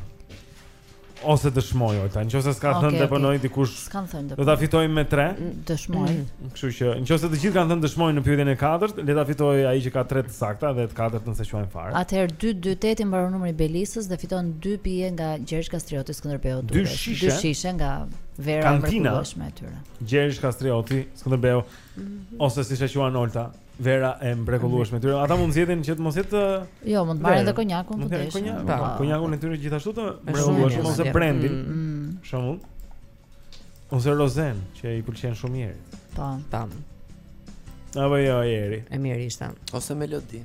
Ose dëshmoj Olta, nëse s'ka okay, thënë okay. deponoj dikush. S'kan thënë deponoj. Do ta fitojmë me 3. Dëshmoj. Mm. Kështu që nëse të gjithë kanë thënë dëshmoj në pyetjen e katërt, le ta fitojë ai që ka 3 të sakta dhe të katërtën s'e quajmë fare. Atëherë 228 i mbaron numri i Belisës dhe fiton 2 pije nga Gjergj Kastrioti Skënderbeu. Dy shishe. Dy shishe nga vera e mrekullueshme e tyre. Gjergj Kastrioti Skënderbeu. ose siç e quan Olta, vera e mrekullueshme e tyre. Ata mund të zgjedhin që të mos jetë Jo, mund të marrin edhe konjakun po deshën. Konjakun, po, po. konjakun e tyre gjithashtu të mrekullueshëm ose brandin. Mm, mm. Për shembull, ose rozen që i pëlqen shumë Erit. Po. Tam. Apo jo, Eri. E mirë ishte. Ose melodi.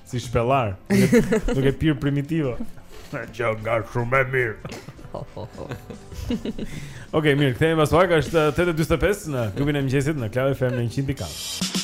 Si shpellar. Duke pirë primitivo. Këngë nga shumë e mirë. Okej, mirë, kthehemi pas pak, është 8:45 në klubin e mëngjesit në Club FM në 100.4.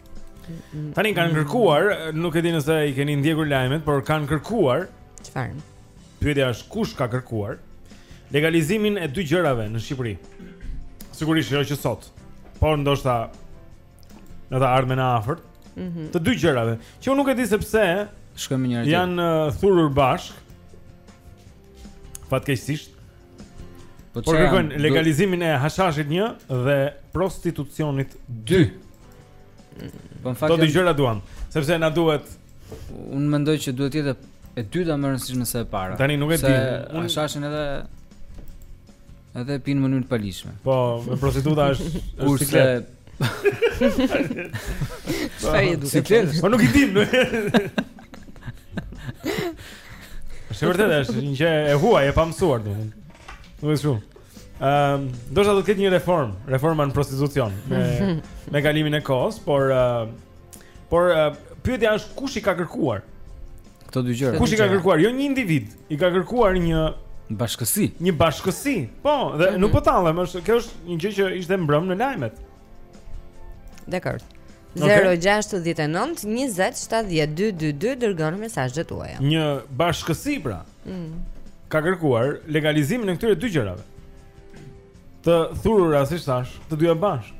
Tani kanë kërkuar, nuk e di nëse i keni ndjekur lajmet, por kanë kërkuar. Çfarë? Pyetja është kush ka kërkuar legalizimin e dy gjërave në Shqipëri. Sigurisht jo që sot, por ndoshta në të ardhmen e afërt. Mm -hmm. Të dy gjërave, që unë nuk e di sepse shkojmë njëri tjetër. Janë uh, thurur bashkë. Fatkeqësisht, Por kërkojnë legalizimin e hashashit 1 dhe prostitucionit 2. Po në fakt dy gjëra duan, sepse na duhet unë mendoj që duhet të jetë e dyta më rëndësishme se e para. Tani nuk e di. Hashashin edhe edhe pin në mënyrë të paligjshme. Po, me prostituta është është siklet. Çfarë i duhet? Siklet, po nuk i dim. Është vërtet është një gjë e huaj e pamësuar domethënë. Nuk është shumë. Ndoshta do të ketë një reformë, reforma në prostitucion me me kalimin e kohës, por uh, por uh, pyetja është kush i ka kërkuar? Këto dy gjëra. Kush i ka kërkuar? Jo një individ, i ka kërkuar një bashkësi. Një bashkësi. Po, dhe mm -hmm. nuk po tallem, është kjo është një gjë që ishte mbrëm në lajme. Dakord. 069 20 70 222 dërgoni mesazhet tuaja. Një bashkësi pra mm. Ka kërkuar legalizimin e këtyre dy gjërave Të thurura siç thashë Të dyja bashkë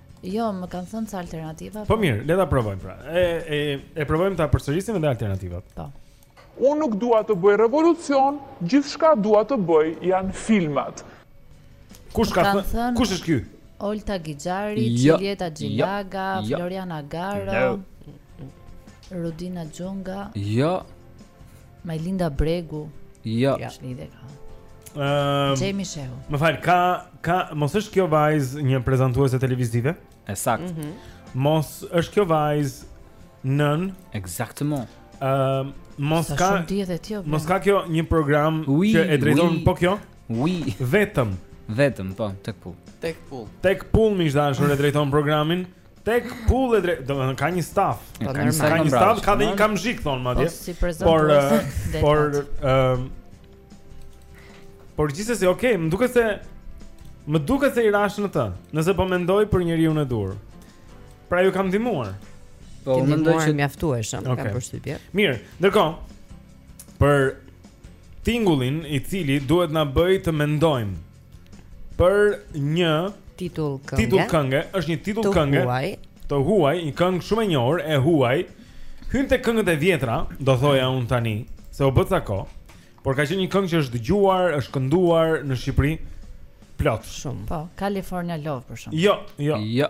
Jo, më kanë thënë ca alternativa. Po, po mirë, le ta provojmë pra. E e e provojmë ta përsërisim edhe alternativat. Po. Unë nuk dua të bëj revolucion, gjithçka dua të bëj janë filmat. Kush ka thënë? Kush është ky? Olta Gixhari, jo, Çiljeta Xhilaga, jo, jo. Floriana Garo, Rudina Xhunga. Jo. Majlinda Bregu. Jo. Ja. Ç'lidhje ka. Ëm. Ehm, Xhemi Shehu. Më fal, ka ka mos është kjo vajzë një prezantuese televizive? E sakt. Mm -hmm. Mos është kjo vajzë nën? Exactement. Ëm, ehm, uh, mos Sa ka tjo, Mos ka kjo një program oui, që e drejton oui. po kjo? Oui. Vetëm. Vetëm, po, tek pull. Tek pull. Tek pull me ç'dashuri e drejton programin. Tek pull e drejt, domethënë, ka një staf po, Ka një staf, ka një staf, ka dhe një kamxhik, thonë madje po, si Por, por, um, por gjithsesi okay, më duket se më duket se i rashë në të Nëse po mendoj për njeriun e duhur Pra ju kam ndihmuar Po, mendoj që mjaftueshëm, okay. kam përshtypje Mirë, ndërkohë Për tingullin i cili duhet na bëj të mendojmë për një titull kënge. Titull kënge, është një titull kënge. Të huaj. Të huaj, një këngë shumë e njohur e huaj. Hyn te këngët e vjetra, do thoja unë tani, se u bë ca kohë. Por ka qenë një këngë që është dëgjuar, është kënduar në Shqipëri plot. Shumë. Po, California Love për shembull. Jo, jo. Jo.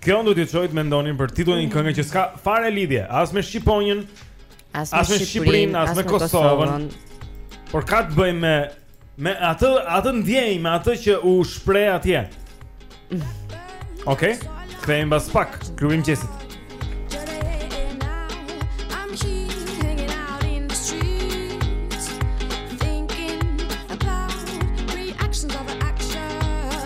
Kjo do t'ju çojë mendimin për titullin mm -hmm. kënge që s'ka fare lidhje, as me Shqiponjën, as me, as me Shqipërinë, as, as me Kosovën, por ka të bëjë me, me atë, atë ndjenjë, me atë që u shpreh atje. Mm -hmm. Okej? Kthehemi pas pak, kripim qeset.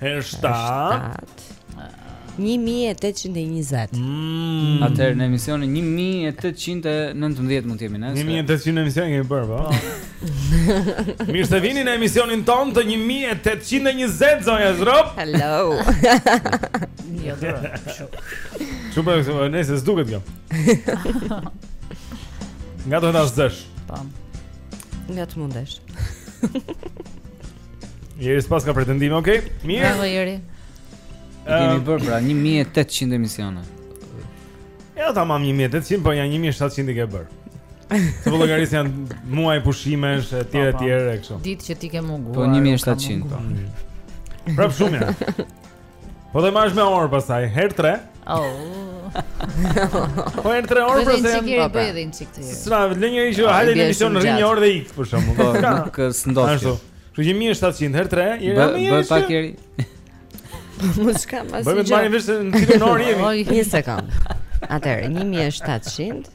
Herë 7. 1820. Mm. Atëherë në emisionin 1819 mund të jemi ne. 1800 emisione kemi bërë, po. po. Mirë se vini në emisionin tonë të 1820 zonja dhe zotërinj. Hello. Jo, do. Super, nëse s'duket kjo. Nga do të na zësh? Po. Nga të mundesh. Eri s'paska pretendime, okej? Mirë. Bravo Eri. Ehm, e kemi bërë pra 1800 emisione. Jo tamam 1800, po nja 1700 i ke bërë. Se po llogarit janë muaj pushimesh e tjera e tjera e kështu. Ditë që ti ke munguar. Po 1700 po. Prap shumë. Po të marrësh me orë pastaj, herë tre. Oh. Po herë tre orë pra se. Po pra. Sa vjen njeri që hajde në emision rri një orë dhe ik për shkakun. Po nuk s'ndodh. Ashtu. Kështu që 1700 herë tre, jeni më mirë. Bëje pak Eri. Mos kam asgjë. Që të marrim vesh në cilën orë jemi. Një sekond. Atëherë 1700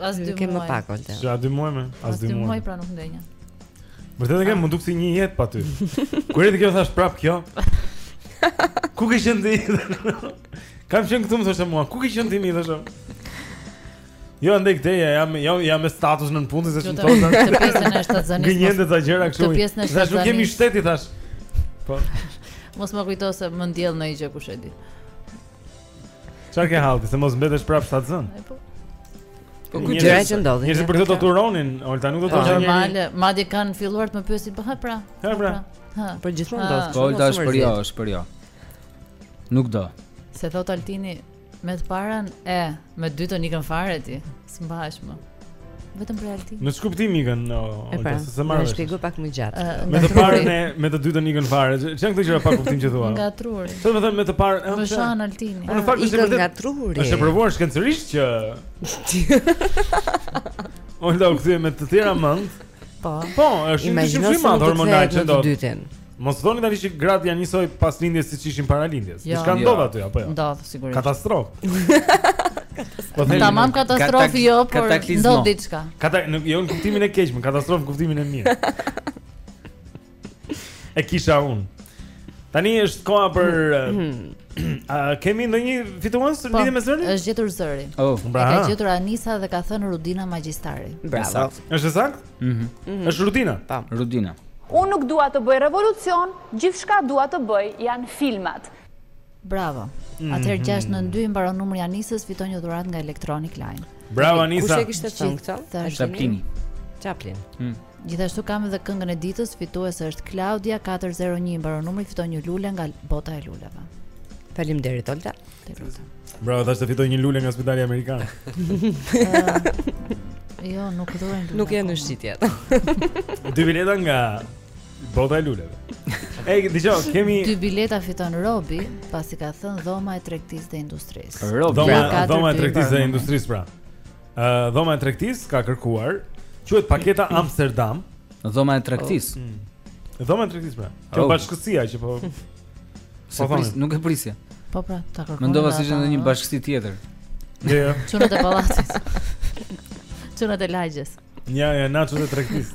As dy muaj. Më pak Olta. Ja dy muaj më. As dy muaj pra nuk ndenja. Vërtet e kam, m'u duk si një jetë pa ty. Ku erdhi kjo thashë prap kjo? Ku ke qenë ti? Kam qenë këtu më thoshte mua, ku ke qenë ti më thoshte? Jo andej këtej ja jam jo jam me status në punë se shumë tozë. Të pjesën e shtatzanisë. Gënjen të tëra gjërat kështu. Te pjesa e shtatzënisë. Ta shtyn kaq shteti thashë. Po. Mos më kujto se më ndjell ndonjë gjë kush e di. Çfarë ke hall ti, se mos mbetesh prapë shtatzënë? Po. Po këto gjëra që ndodhin? Njerëzit për këtë do të uronin, Olta nuk do të thoshte njeri. Normale, madje kanë filluar të më pyesin, po ha pra. Ha pra. Ha. Po gjithmonë do. Po Olta është për jo, është për jo. Nuk do. Se thotë Altini me të parën e me të dytën ikën fare ti. S'mbahesh më. Vetëm për Altin. Në ç'kuptim ikën, na e shpjego pra, se s'marr vesh. Na e shpjego pak më gjatë. Me të parën e me të dytën ikën fare. Ç'janë këto gjëra pa kuptim që thua. Nga truri. Domethënë me të parën. Më shan Altini. Po në fakt është vërtet. Nga truri. Është provuar shkencërisht që Olta u kthye me të tjera mend. Po. Po, është një shfryrje hormonal që do. Mos thoni tani që gratë janë njësoj pas lindjes siç ishin para lindjes. Diçka ndodh aty apo jo? Ndodh sigurisht. Katastrofë. Po tamam katastrofë jo, por ndodh diçka. Kata jo në kuptimin e keq, katastrofë në kuptimin e mirë. E kisha un. Tani është koha për A kemi ndonjë fitues në po, lidhje me zërin? Është gjetur zëri. Oh, e ka gjetur Anisa dhe ka thënë Rudina Magjistari. Bravo. Është saktë? Mhm. Mm Është Rudina. Tam. Rudina. Unë nuk dua të bëj revolucion, gjithçka dua të bëj janë filmat. Bravo. Mhm. Atëherë 692 mbaron numri i Anisës, fiton një dhuratë nga Electronic Line. Bravo Anisa. Kush e kishte thënë këtë? Chaplin. Chaplin. Mhm. Gjithashtu kam edhe këngën e ditës, fituesja është Klaudia 401 mbaron numri, fiton një lule nga bota e luleve. Faleminderit Olta. Të lutem. Bravo, tash të fitoj një lule nga Spitali Amerikan. Jo, nuk duhen lule. Nuk janë në shitje ato. Dy bileta nga Bota e luleve. Ej, dëgjo, kemi dy bileta fiton Robi, pasi ka thënë dhoma e tregtisë dhe industrisë. Robi, dhoma, pra, dhoma e tregtisë dhe industrisë pra. Ë, uh, dhoma e tregtisë ka kërkuar, quhet paketa Amsterdam, dhoma e tregtisë. Oh, mm. Dhoma e tregtisë pra. Kjo oh. bashkësia që po Se po pris, nuk e prisja. Po pra, ta kërkoj. Mendova se ishte ndonjë bashkësi tjetër. Jo, jo. Çunat e pallatit. Çunat e lagjes. Ja, ja, na çunat e tregtisë.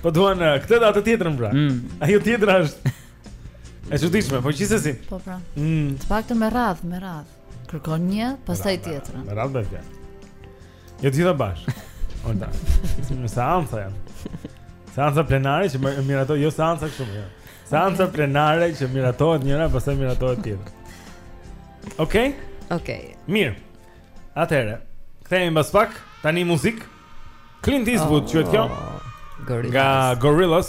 Po duan eh, këtë dhe atë tjetrën pra. Mm. Ajo tjetra është E çuditshme, po gjithsesi. Po pra. Mm. Të paktën me radhë, me radhë. Kërkon një, pastaj tjetrën. Me radhë me fjalë. Jo të gjitha bashkë. Onda. Me seanca janë. Seanca plenare që miratohet, jo seanca kështu më. Jo. Seanca plenare që miratohet njëra, pastaj miratohet tjetra. Okej? Okay? Okej. Okay. Mirë. Atëherë, kthehemi mbas pak, tani muzikë. Clint Eastwood, oh, quhet kjo? Oh, Gorillaz. Nga Gorillaz.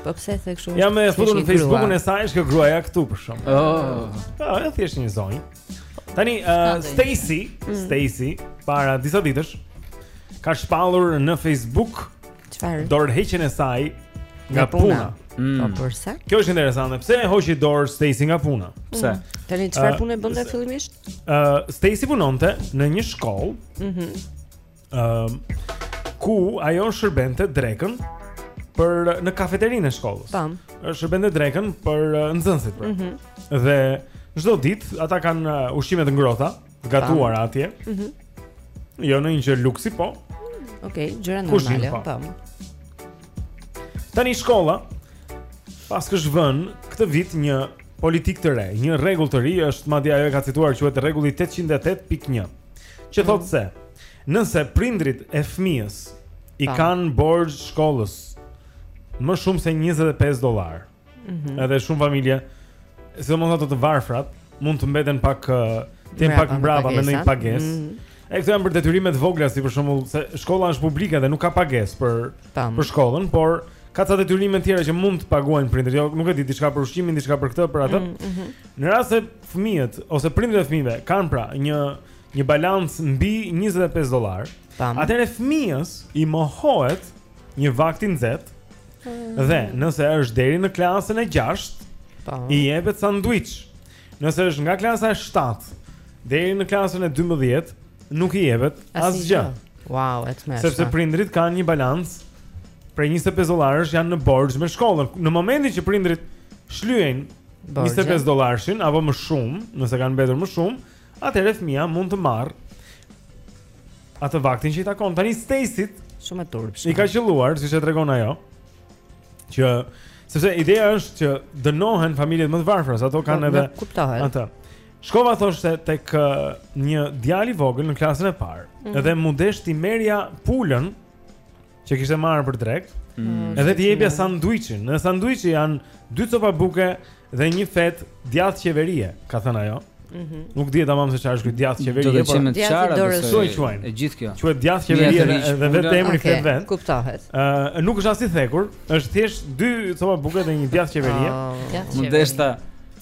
Po pse the kështu? Jam e futur në Facebookun e saj, është kjo gruaja këtu për shembull. Oh. Po, është thjesht një zonjë. Tani uh, Stacy, mm. Stacy para disa ditësh ka shpallur në Facebook çfarë? Dorëheqjen e saj nga puna. Mm. Po përse? Kjo është interesante. Pse hoqi dorë Stacy nga puna? Pse? Mm. Tani çfarë uh, pune bënte fillimisht? Ë uh, Stacy punonte në një shkollë. Mhm. Mm Ëm ku ajo shërbente drekën për në kafeterinë e shkollës. Tam. Shërbente drekën për nxënësit për. Mm -hmm. Dhe çdo ditë ata kanë ushqime të ngrohta, të gatuara atje. Mhm. Mm jo ndonjë gjë luksi, po. Okej, okay, gjëra normale, po. tam. Tani shkolla paskësh vënë këtë vit një politikë të re, një rregull të ri është madje, ajo e ka cituar quhet rregulli 808.1. Që thotë se nëse prindrit e fëmijës i kanë borxh shkollës më shumë se 25 dollar. Mm -hmm. Edhe shumë familje, sidomos ato të varfrat, mund të mbeten pak të jenë pak mbrapa me një pagesë. Mm -hmm. E këto janë për detyrime të vogla si për shembull se shkolla është publike dhe nuk ka pagesë për Tam. për shkollën, por ka ca detyrime të tjera që mund të paguajnë prindërit. Jo, nuk e di diçka për ushqimin, diçka për këtë, për atë. Mm -hmm. Në rast se fëmijët ose prindërit e fëmijëve kanë pra një një balancë mbi 25 dollar. Atëherë fëmijës i mohohet një vakt i nxehtë mm. dhe nëse është deri në klasën e 6 i jepet sanduiç. Nëse është nga klasa e 7 deri në klasën e 12 nuk i jepet asgjë. Wow, e tmerrshme. Sepse prindrit kanë një balancë prej 25 dollarësh janë në borxh me shkollën. Në momentin që prindrit shlyejnë 25 dollarshin apo më shumë, nëse kanë mbetur më shumë, atëherë fëmija mund të marrë atë vaktin që i takon. Tani Stacy shumë e turpshme. I ka qëlluar, siç e tregon ajo, që sepse ideja është që dënohen familjet më të varfra, ato po, kanë edhe atë. Shkova thoshte tek një djalë i vogël në klasën e parë, mm -hmm. edhe m'u desh t'i merrja pulën që kishte marrë për drekë. Mm. Edhe t'i jepja sanduiçin. Në sanduiçi janë dy copa buke dhe një fetë djathë qeverie, ka thënë ajo. Mm -hmm. Nuk dihet tamam se çfarë është ky djathë qeverie, por djathë dorës. Djathë dorës. Çuaj çuaj. E gjithë kjo. Quhet djathë qeverie dhe, dhe vetë emri okay. flet vetë. Kuptohet. Ë uh, nuk është as i thekur, është thjesht dy copa buke dhe një djathë qeverie. Oh, djathë qeverie. M'u desh ta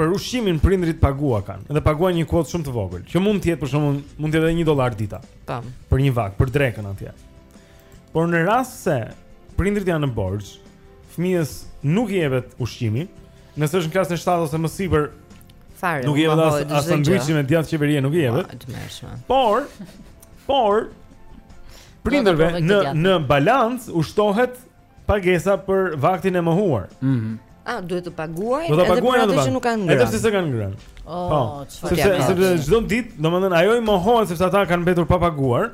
Për ushqimin prindrit paguakan dhe paguajnë një kuotë shumë të vogël, që mund të jetë për shembull mund të jetë edhe 1 dollar dita. Tam. Për një vakt, për drekën atje. Por në rast se prindrit janë në borxh, fëmijës nuk i jepet ushqimi, nëse është në klasën e 7 ose më sipër, fare. Nuk i jepet as as sanduiçi me djathë qeverie nuk i jepet. Por por prindërve në në balancë u shtohet Pagesa për vaktin e mohuar. Mhm. Mm A, duhet të paguajnë edhe për atë që nuk kanë ngrënë. Edhe pse s'e kanë ngrënë. Oh, po, çfarë? Sepse çdo ditë, domethënë ajo i mohohet sepse ata kanë mbetur pa paguar.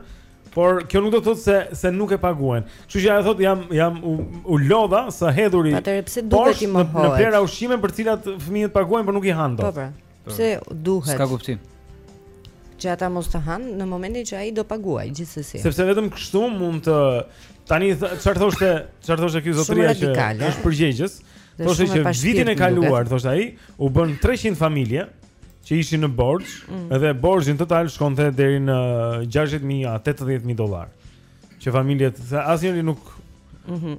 Por kjo nuk do të thotë se se nuk e paguajnë. Kështu që ajo thotë jam jam u, u lodha së hedhuri. Atëherë pse duhet të mohohet? Në plehra ushqime për të cilat fëmijët paguajnë por nuk i han dot. Po pra. Pse duhet? S'ka kuptim. Që ata mos të han në momentin që ai do paguajë gjithsesi. Sepse vetëm kështu mund të tani çfarë thoshte, çfarë thoshte ky zotëria që është përgjegjës? Thoshte që vitin e kaluar, thoshte ai, u bënë 300 familje që ishin në borxh, mm. edhe borxhi total shkonte deri në 60000 a 80000 dollar. Që familjet, asnjëri nuk Mhm. Mm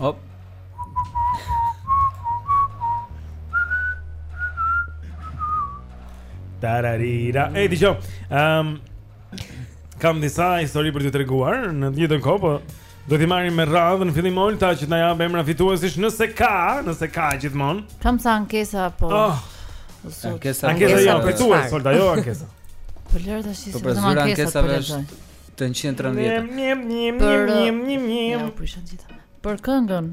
Hop. Tararira. Ej, dëgjo. Ehm, Kam disa histori për t'ju treguar në të njëjtën kohë, po Do t'i marrim me radhë në fillim Olta që na jap emra fituesish nëse ka, nëse ka gjithmonë. Ka ca ankesa po. Oh. Ankesa, ankesa jo, fitues Olta, jo ankesa. Po lëre tashi po të marrim ankesa për lëzë. 313. Për një një një një një. Për këngën.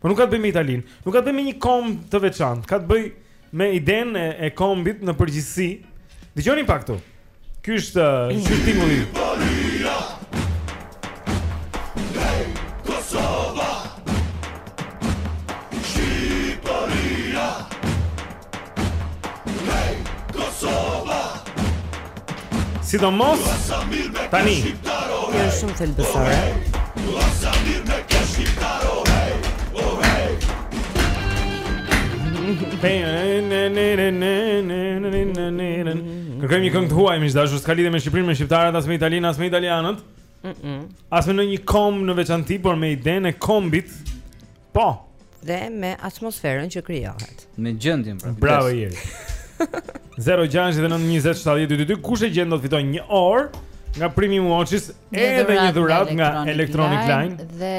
Po nuk ka të bëjë me Italinë, nuk ka të bëjë me një komb të veçantë, ka të bëjë me idenë e, e kombit në përgjithësi. Dëgjoni pak këtu. Ky është uh, ky tingulli. Sidomos tani Jo shumë thelbësore Kërkojmë një këngë të huaj miq të dashur s'ka lidhe me Shqipërinë Me Shqiptarët As me Italinë As me Italianët As me ndonjë komb në veçanti Por me idenë e kombit Po. Dhe me atmosferën që krijohet. Me gjendjen pra. Bravo Jeri. 0692070222 kush e gjen do të fitojë një orë nga Primi Watches edhe një dhuratë nga Electronic Line dhe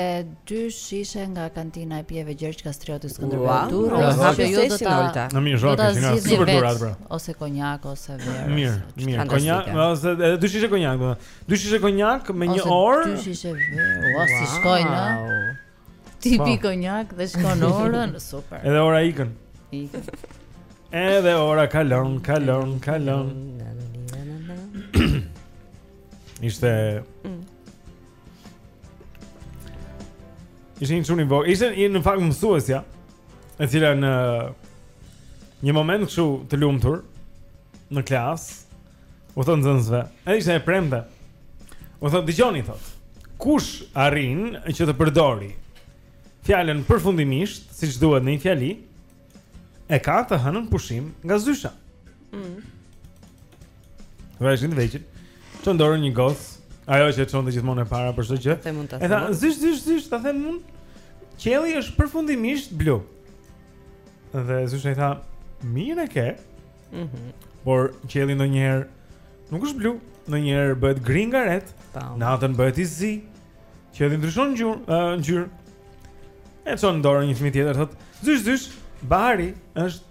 dy shishe nga kantina e pijeve Gjergj Kastrioti Skënderbeu wow. Durrës wow. pra. Mirë, do të zgjidhni super dhuratë pra. Ose konjak ose verë. Mirë, mirë. Konjak, ose edhe dy shishe konjak, do. Dy shishe konjak me një orë. Dy shishe verë. Ua, si shkojnë? Ti pi konjak dhe shikon orën, super. Edhe ora ikën. Ikën. Edhe ora kalon, kalon, kalon. Ishte mm. Ishte një çun i vogël. Ishte një në fakt mësuesja, e cila në një moment kështu të lumtur në klasë U thotë nxënësve, e ishte e premte. U thotë, dëgjoni, thotë, kush arrin që të përdorë fjallën përfundimisht, siç duhet në një fjali, e ka të hënën pushim nga zysha. Mm. Vajti te vendi, çon dorën një gocë, ajo që e çonte gjithmonë e para për çdo gjë, e tha, zysh, zysh, zysh, ta them unë, qielli është përfundimisht blu. Dhe zysha i tha, mirë e ke, Mhm. Mm Por qielli ndonjëherë nuk është blu, ndonjëherë bëhet gri nga ret, natën bëhet i zi. Qielli ndryshon, uh, ngjyrë. E çon dorën një fëmijë tjetër thotë, "Zysh zysh, bari është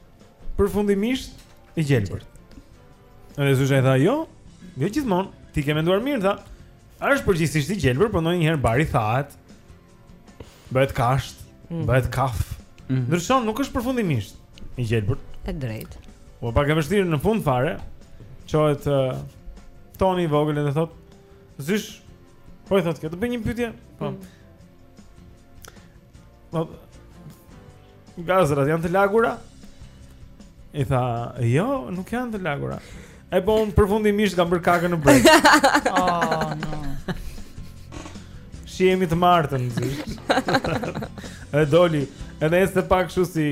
përfundimisht i gjelbërt." Edhe zysha i tha, "Jo, jo gjithmonë. Ti ke menduar mirë, tha. Është përgjithësisht i gjelbër, po ndonjëherë bari thahet." Bëhet kasht, mm -hmm. bëhet kaf. Mm -hmm. Ndryshon nuk është përfundimisht i gjelbër. E drejt. Po pak e vështirë në fund fare. Çohet uh, Toni i vogël dhe thotë, "Zysh, po i thotë kjo, të bëj një pyetje?" Po. Mm -hmm. Po Gazrat janë të lagura? I tha, jo, nuk janë të lagura. E po unë përfundimisht kam bërë kakën në brek. oh, no. Shihemi të martën, zysh. e doli, edhe është pak kshu si...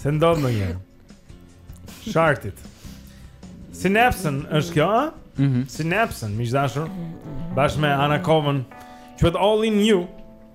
Se ndodh ndonjëherë. Shartit. Synapsen është kjo, a? Mm -hmm. Synapsen, miq të dashur. Bashkë me Ana Kovën. Quhet All In You.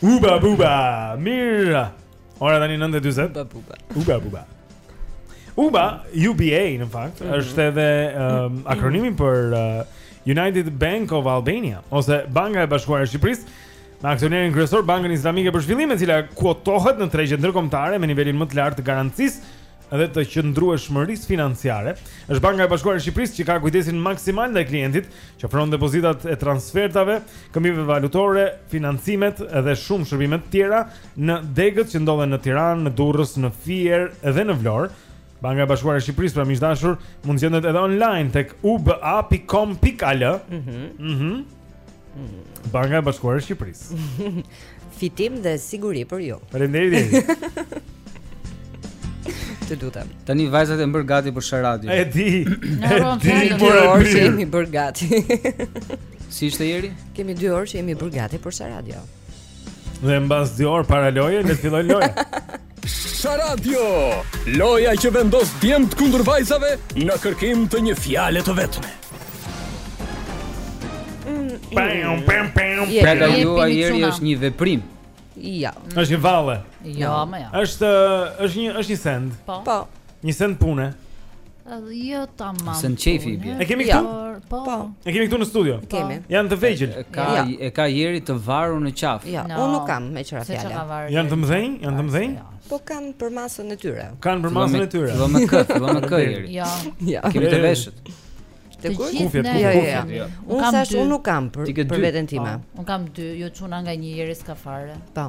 Uba buba, mirë. Ora tani 9:40. Uba buba. Uba buba. Uba, UBA në fakt, mm -hmm. është edhe um, akronimi për uh, United Bank of Albania ose Banka e Bashkuar e Shqipërisë. Me aksionerin kryesor Bankën Islamike për Zhvillim, e cila kuotohet në tregjet ndërkombëtare me nivelin më të lartë të garancisë dhe të qëndrueshmërisë financiare, është Banka e Bashkuar e Shqipërisë që ka kujdesin maksimal ndaj klientit, që ofron depozitat e transfertave, këmbimeve valutore, financimet dhe shumë shërbime të tjera në degët që ndodhen në Tiranë, në Durrës, në Fier dhe në Vlorë. Banka e Bashkuar e Shqipërisë pra miq të dashur mund të gjendet edhe online tek uba.com.al. Mhm. Mm mhm. Mm Mhm. Banka e Bashkuar e Shqipërisë. Fitim dhe siguri për ju. Faleminderit. Të lutem. Tani vajza të bëhemi gati për Sharadio. E di. Na rron fjalën, dy orë që jemi bër gati. Si ishte Jeri? Kemi 2 orë që jemi bër gati për Sharadio. Dhe mbas 2 orë para loje, le të fillojë loja. Sharadio, loja që vendos djemt kundër vajzave në kërkim të një fjale të vetme. Pam pam pam. Fjala juaj Jeri është një veprim. Jo. Është një valle. Jo, më jo. Është është një është një send. Po. po. Një send pune. Jo tamam. Send qejfi i bie. E kemi këtu? Po. po. E kemi këtu në studio. Kemi. Janë të vegjël. Ka e ka Jeri të varur në qafë. Jo, unë nuk kam me qira fjalë. Janë të mëdhenj? Janë të mëdhenj? Po kanë për masën e tyre. Kanë për masën e tyre. Do me kë, do me kë Jeri. Jo. Jo. Kemi të veshët. Të gjithë ne. Jo, jo, jo. Unë thash unë nuk kam për për veten time. Po, unë kam dy, ju çuna nga një, Jeri s'ka fare. Po.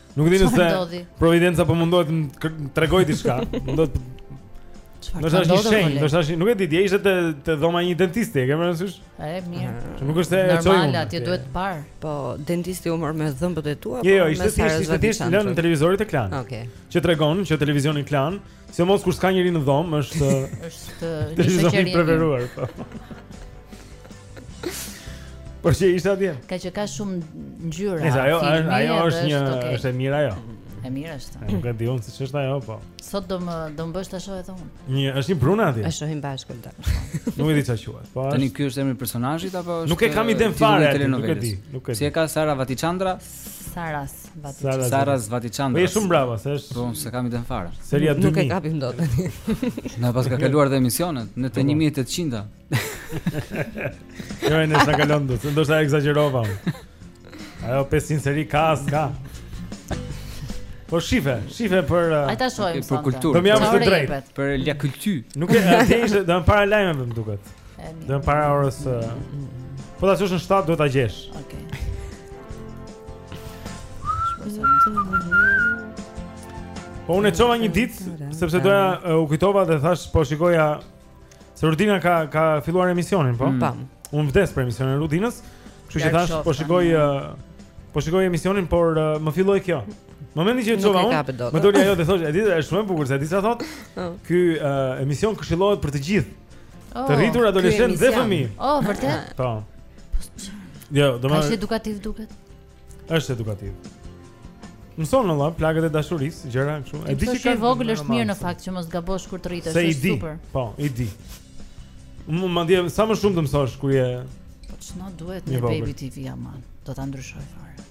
Nuk e di nëse Providenca po mundohet të tregojë diçka. Mundohet Çfarë? Do të thashë shenjë, do të thashë, nuk e di, ishte te te dhoma e një dentisti, e ke parasysh? Po mirë. Që nuk është e çojë. Normal, atje duhet ta parë. Po dentisti u mor me dhëmbët e tua apo jo, jo, me sa rrezik. Jo, ishte thjesht, ishte thjesht në televizorin te Klan. Okej. Që tregon që televizioni Klan Sidomos kur s'ka njeri në dhomë, është është një shoqërim i preferuar. Po. Por si ishte atje? Ka që ka shumë ngjyra. Nëse ajo është ajo është një është e mirë ajo. E mirë është. Nuk e di unë se ç'është ajo, po. Sot do më do më bësh ta shoh edhe unë. Një është një brune atje. E shohim bashkë këtë. Nuk e di ça quhet. Po. Tani ky është emri i personazhit apo është Nuk e kam idenë fare, nuk e di. Nuk e di. Si e ka Sarasvatiçandra? Sarasvatiçandra. Sarasvatiçandra. Po je shumë bravo, se është. Po, s'e kam idenë fare. Seria 2000. Nuk e kapim dot tani. Na paska kaluar dhe emisionet ne të 1800-ta. Po, po. Jo, ne s'e kalon dot, ndoshta ekzagjerova. Ajo 500 seri ka i ka. Po shihe, shihe për uh, Hajt ta shohim për kulturë. Domethënë kam të drejtë. Për la culture. Nuk e di se diku para lajmeve më duket. Do të para orës. Po ta shohësh në 7 duhet ta gjesh. Okej. Po unë e çova një ditë sepse doja u kujtova dhe thashë po shikoja se Rudina ka ka filluar emisionin, po. Mm. Po. Unë vdes për emisionin e Rudinës, kështu që thashë po shikoj po shikoj emisionin, por më filloi kjo. Momentin që e çova unë, më doli ajo dhe thoshte, "E di, është shumë e bukur, se diç thotë." Ky emision këshillohet për të gjithë. Oh, të rritur adoleshentë dhe fëmijë. Oh, vërtet? Po. Jo, domethënë. Është edukativ duket. Është edukativ. Mëson vallaj plagët e dashurisë, gjëra kështu. E di çka. I vogël është mirë në fakt që mos gabosh kur të rritesh, është super. Po, i di. Ma madje sa më shumë të mësosh kur je. Po ç'na duhet ne Baby TV aman. Do ta ndryshoj fare.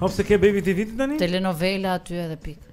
Hop s'e ke Baby TV tani? Telenovela aty edhe pikë.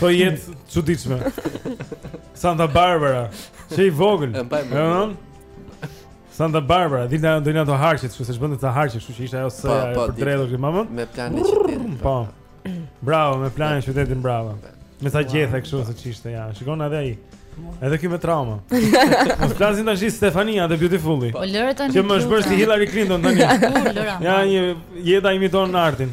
Po jetë e çuditshme. Santa Barbara, qe i vogël. Ëh. Santa Barbara, dhe na dilnin ato harqet, kështu se ç'bënte harqet, kështu që ishte ajo se ajo për drejtë që mamën. Me planin e qytetit. Po. Bravo, me planin e qytetit, bravo. Me ca gjethe kështu se ç'ishte ja. Shikon edhe ai. Edhe kjo me trauma. Mos flasim tash Stefania te Beautiful-i. Po lëre tani. Që më është bërë si Hillary Clinton tani. Ja një jeta imiton artin.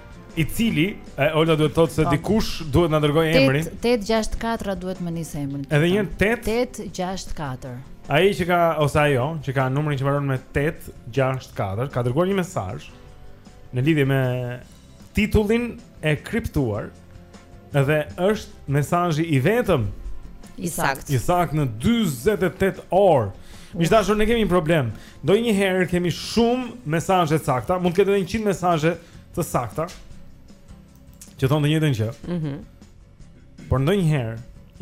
i cili e Olga duhet të thotë se po. dikush duhet të na dërgojë emrin. 864 duhet më nis emrin. Edhe një 8864. Ai që ka ose ajo që ka numrin që mbaron me 864 ka dërguar një mesazh në lidhje me titullin e kriptuar dhe është mesazhi i vetëm i saktë. I saktë në 28 orë. Miq të dashur ne kemi një problem. Ndonjëherë kemi shumë mesazhe të sakta, mund të ketë edhe 100 mesazhe të të sakta që thonë të njëjtën gjë. Mhm. Mm Por ndonjëherë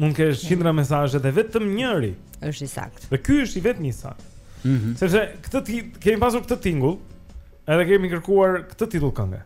mund të kesh qindra mesazhe dhe vetëm njëri është i saktë. Dhe ky është i vetmi i saktë. Mhm. Mm Sepse këtë kemi pasur këtë tingull, edhe kemi kërkuar këtë titull kënge.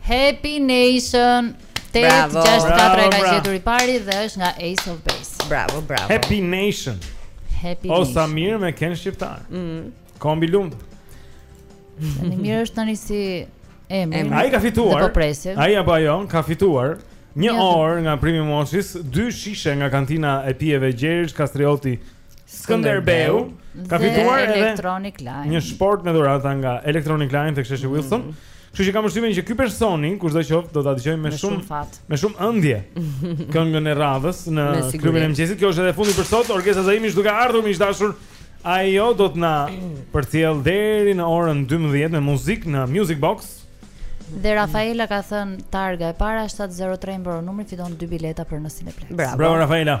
Happy Nation. Bravo. 864 e ka gjetur i pari dhe është nga Ace of Base. Bravo, bravo. Happy Nation. Happy Nation. O sa mirë me ken shqiptar. Mhm. Kombi i lumtur. Në mirë është tani si emri. Ai ka fituar. Po Ai apo ajo ka fituar. Një orë nga Prima Motors, dy shishe nga kantina e pijeve Gjergj Kastrioti Skënderbeu ka fituar edhe Electronic Line. Një shportë me dhurata nga Electronic Line tek Sheshi mm. Wilson. Mm -hmm. Kështu që kam përshtypjen që ky personi, kushdo qoftë, do ta dëgjojë me shumë me shumë ëndje këngën e radhës në klubin e mëngjesit. Ky është edhe fundi për sot. Orgesa Zaimi është duke ardhur miq të dashur. Ajo do të na përcjell deri në orën 12 me muzikë në Music Box. Dhe Rafaela ka thënë targa e para 703 mbaron numri fiton dy bileta për në Cineplex. Bravo, Bravo Rafaela.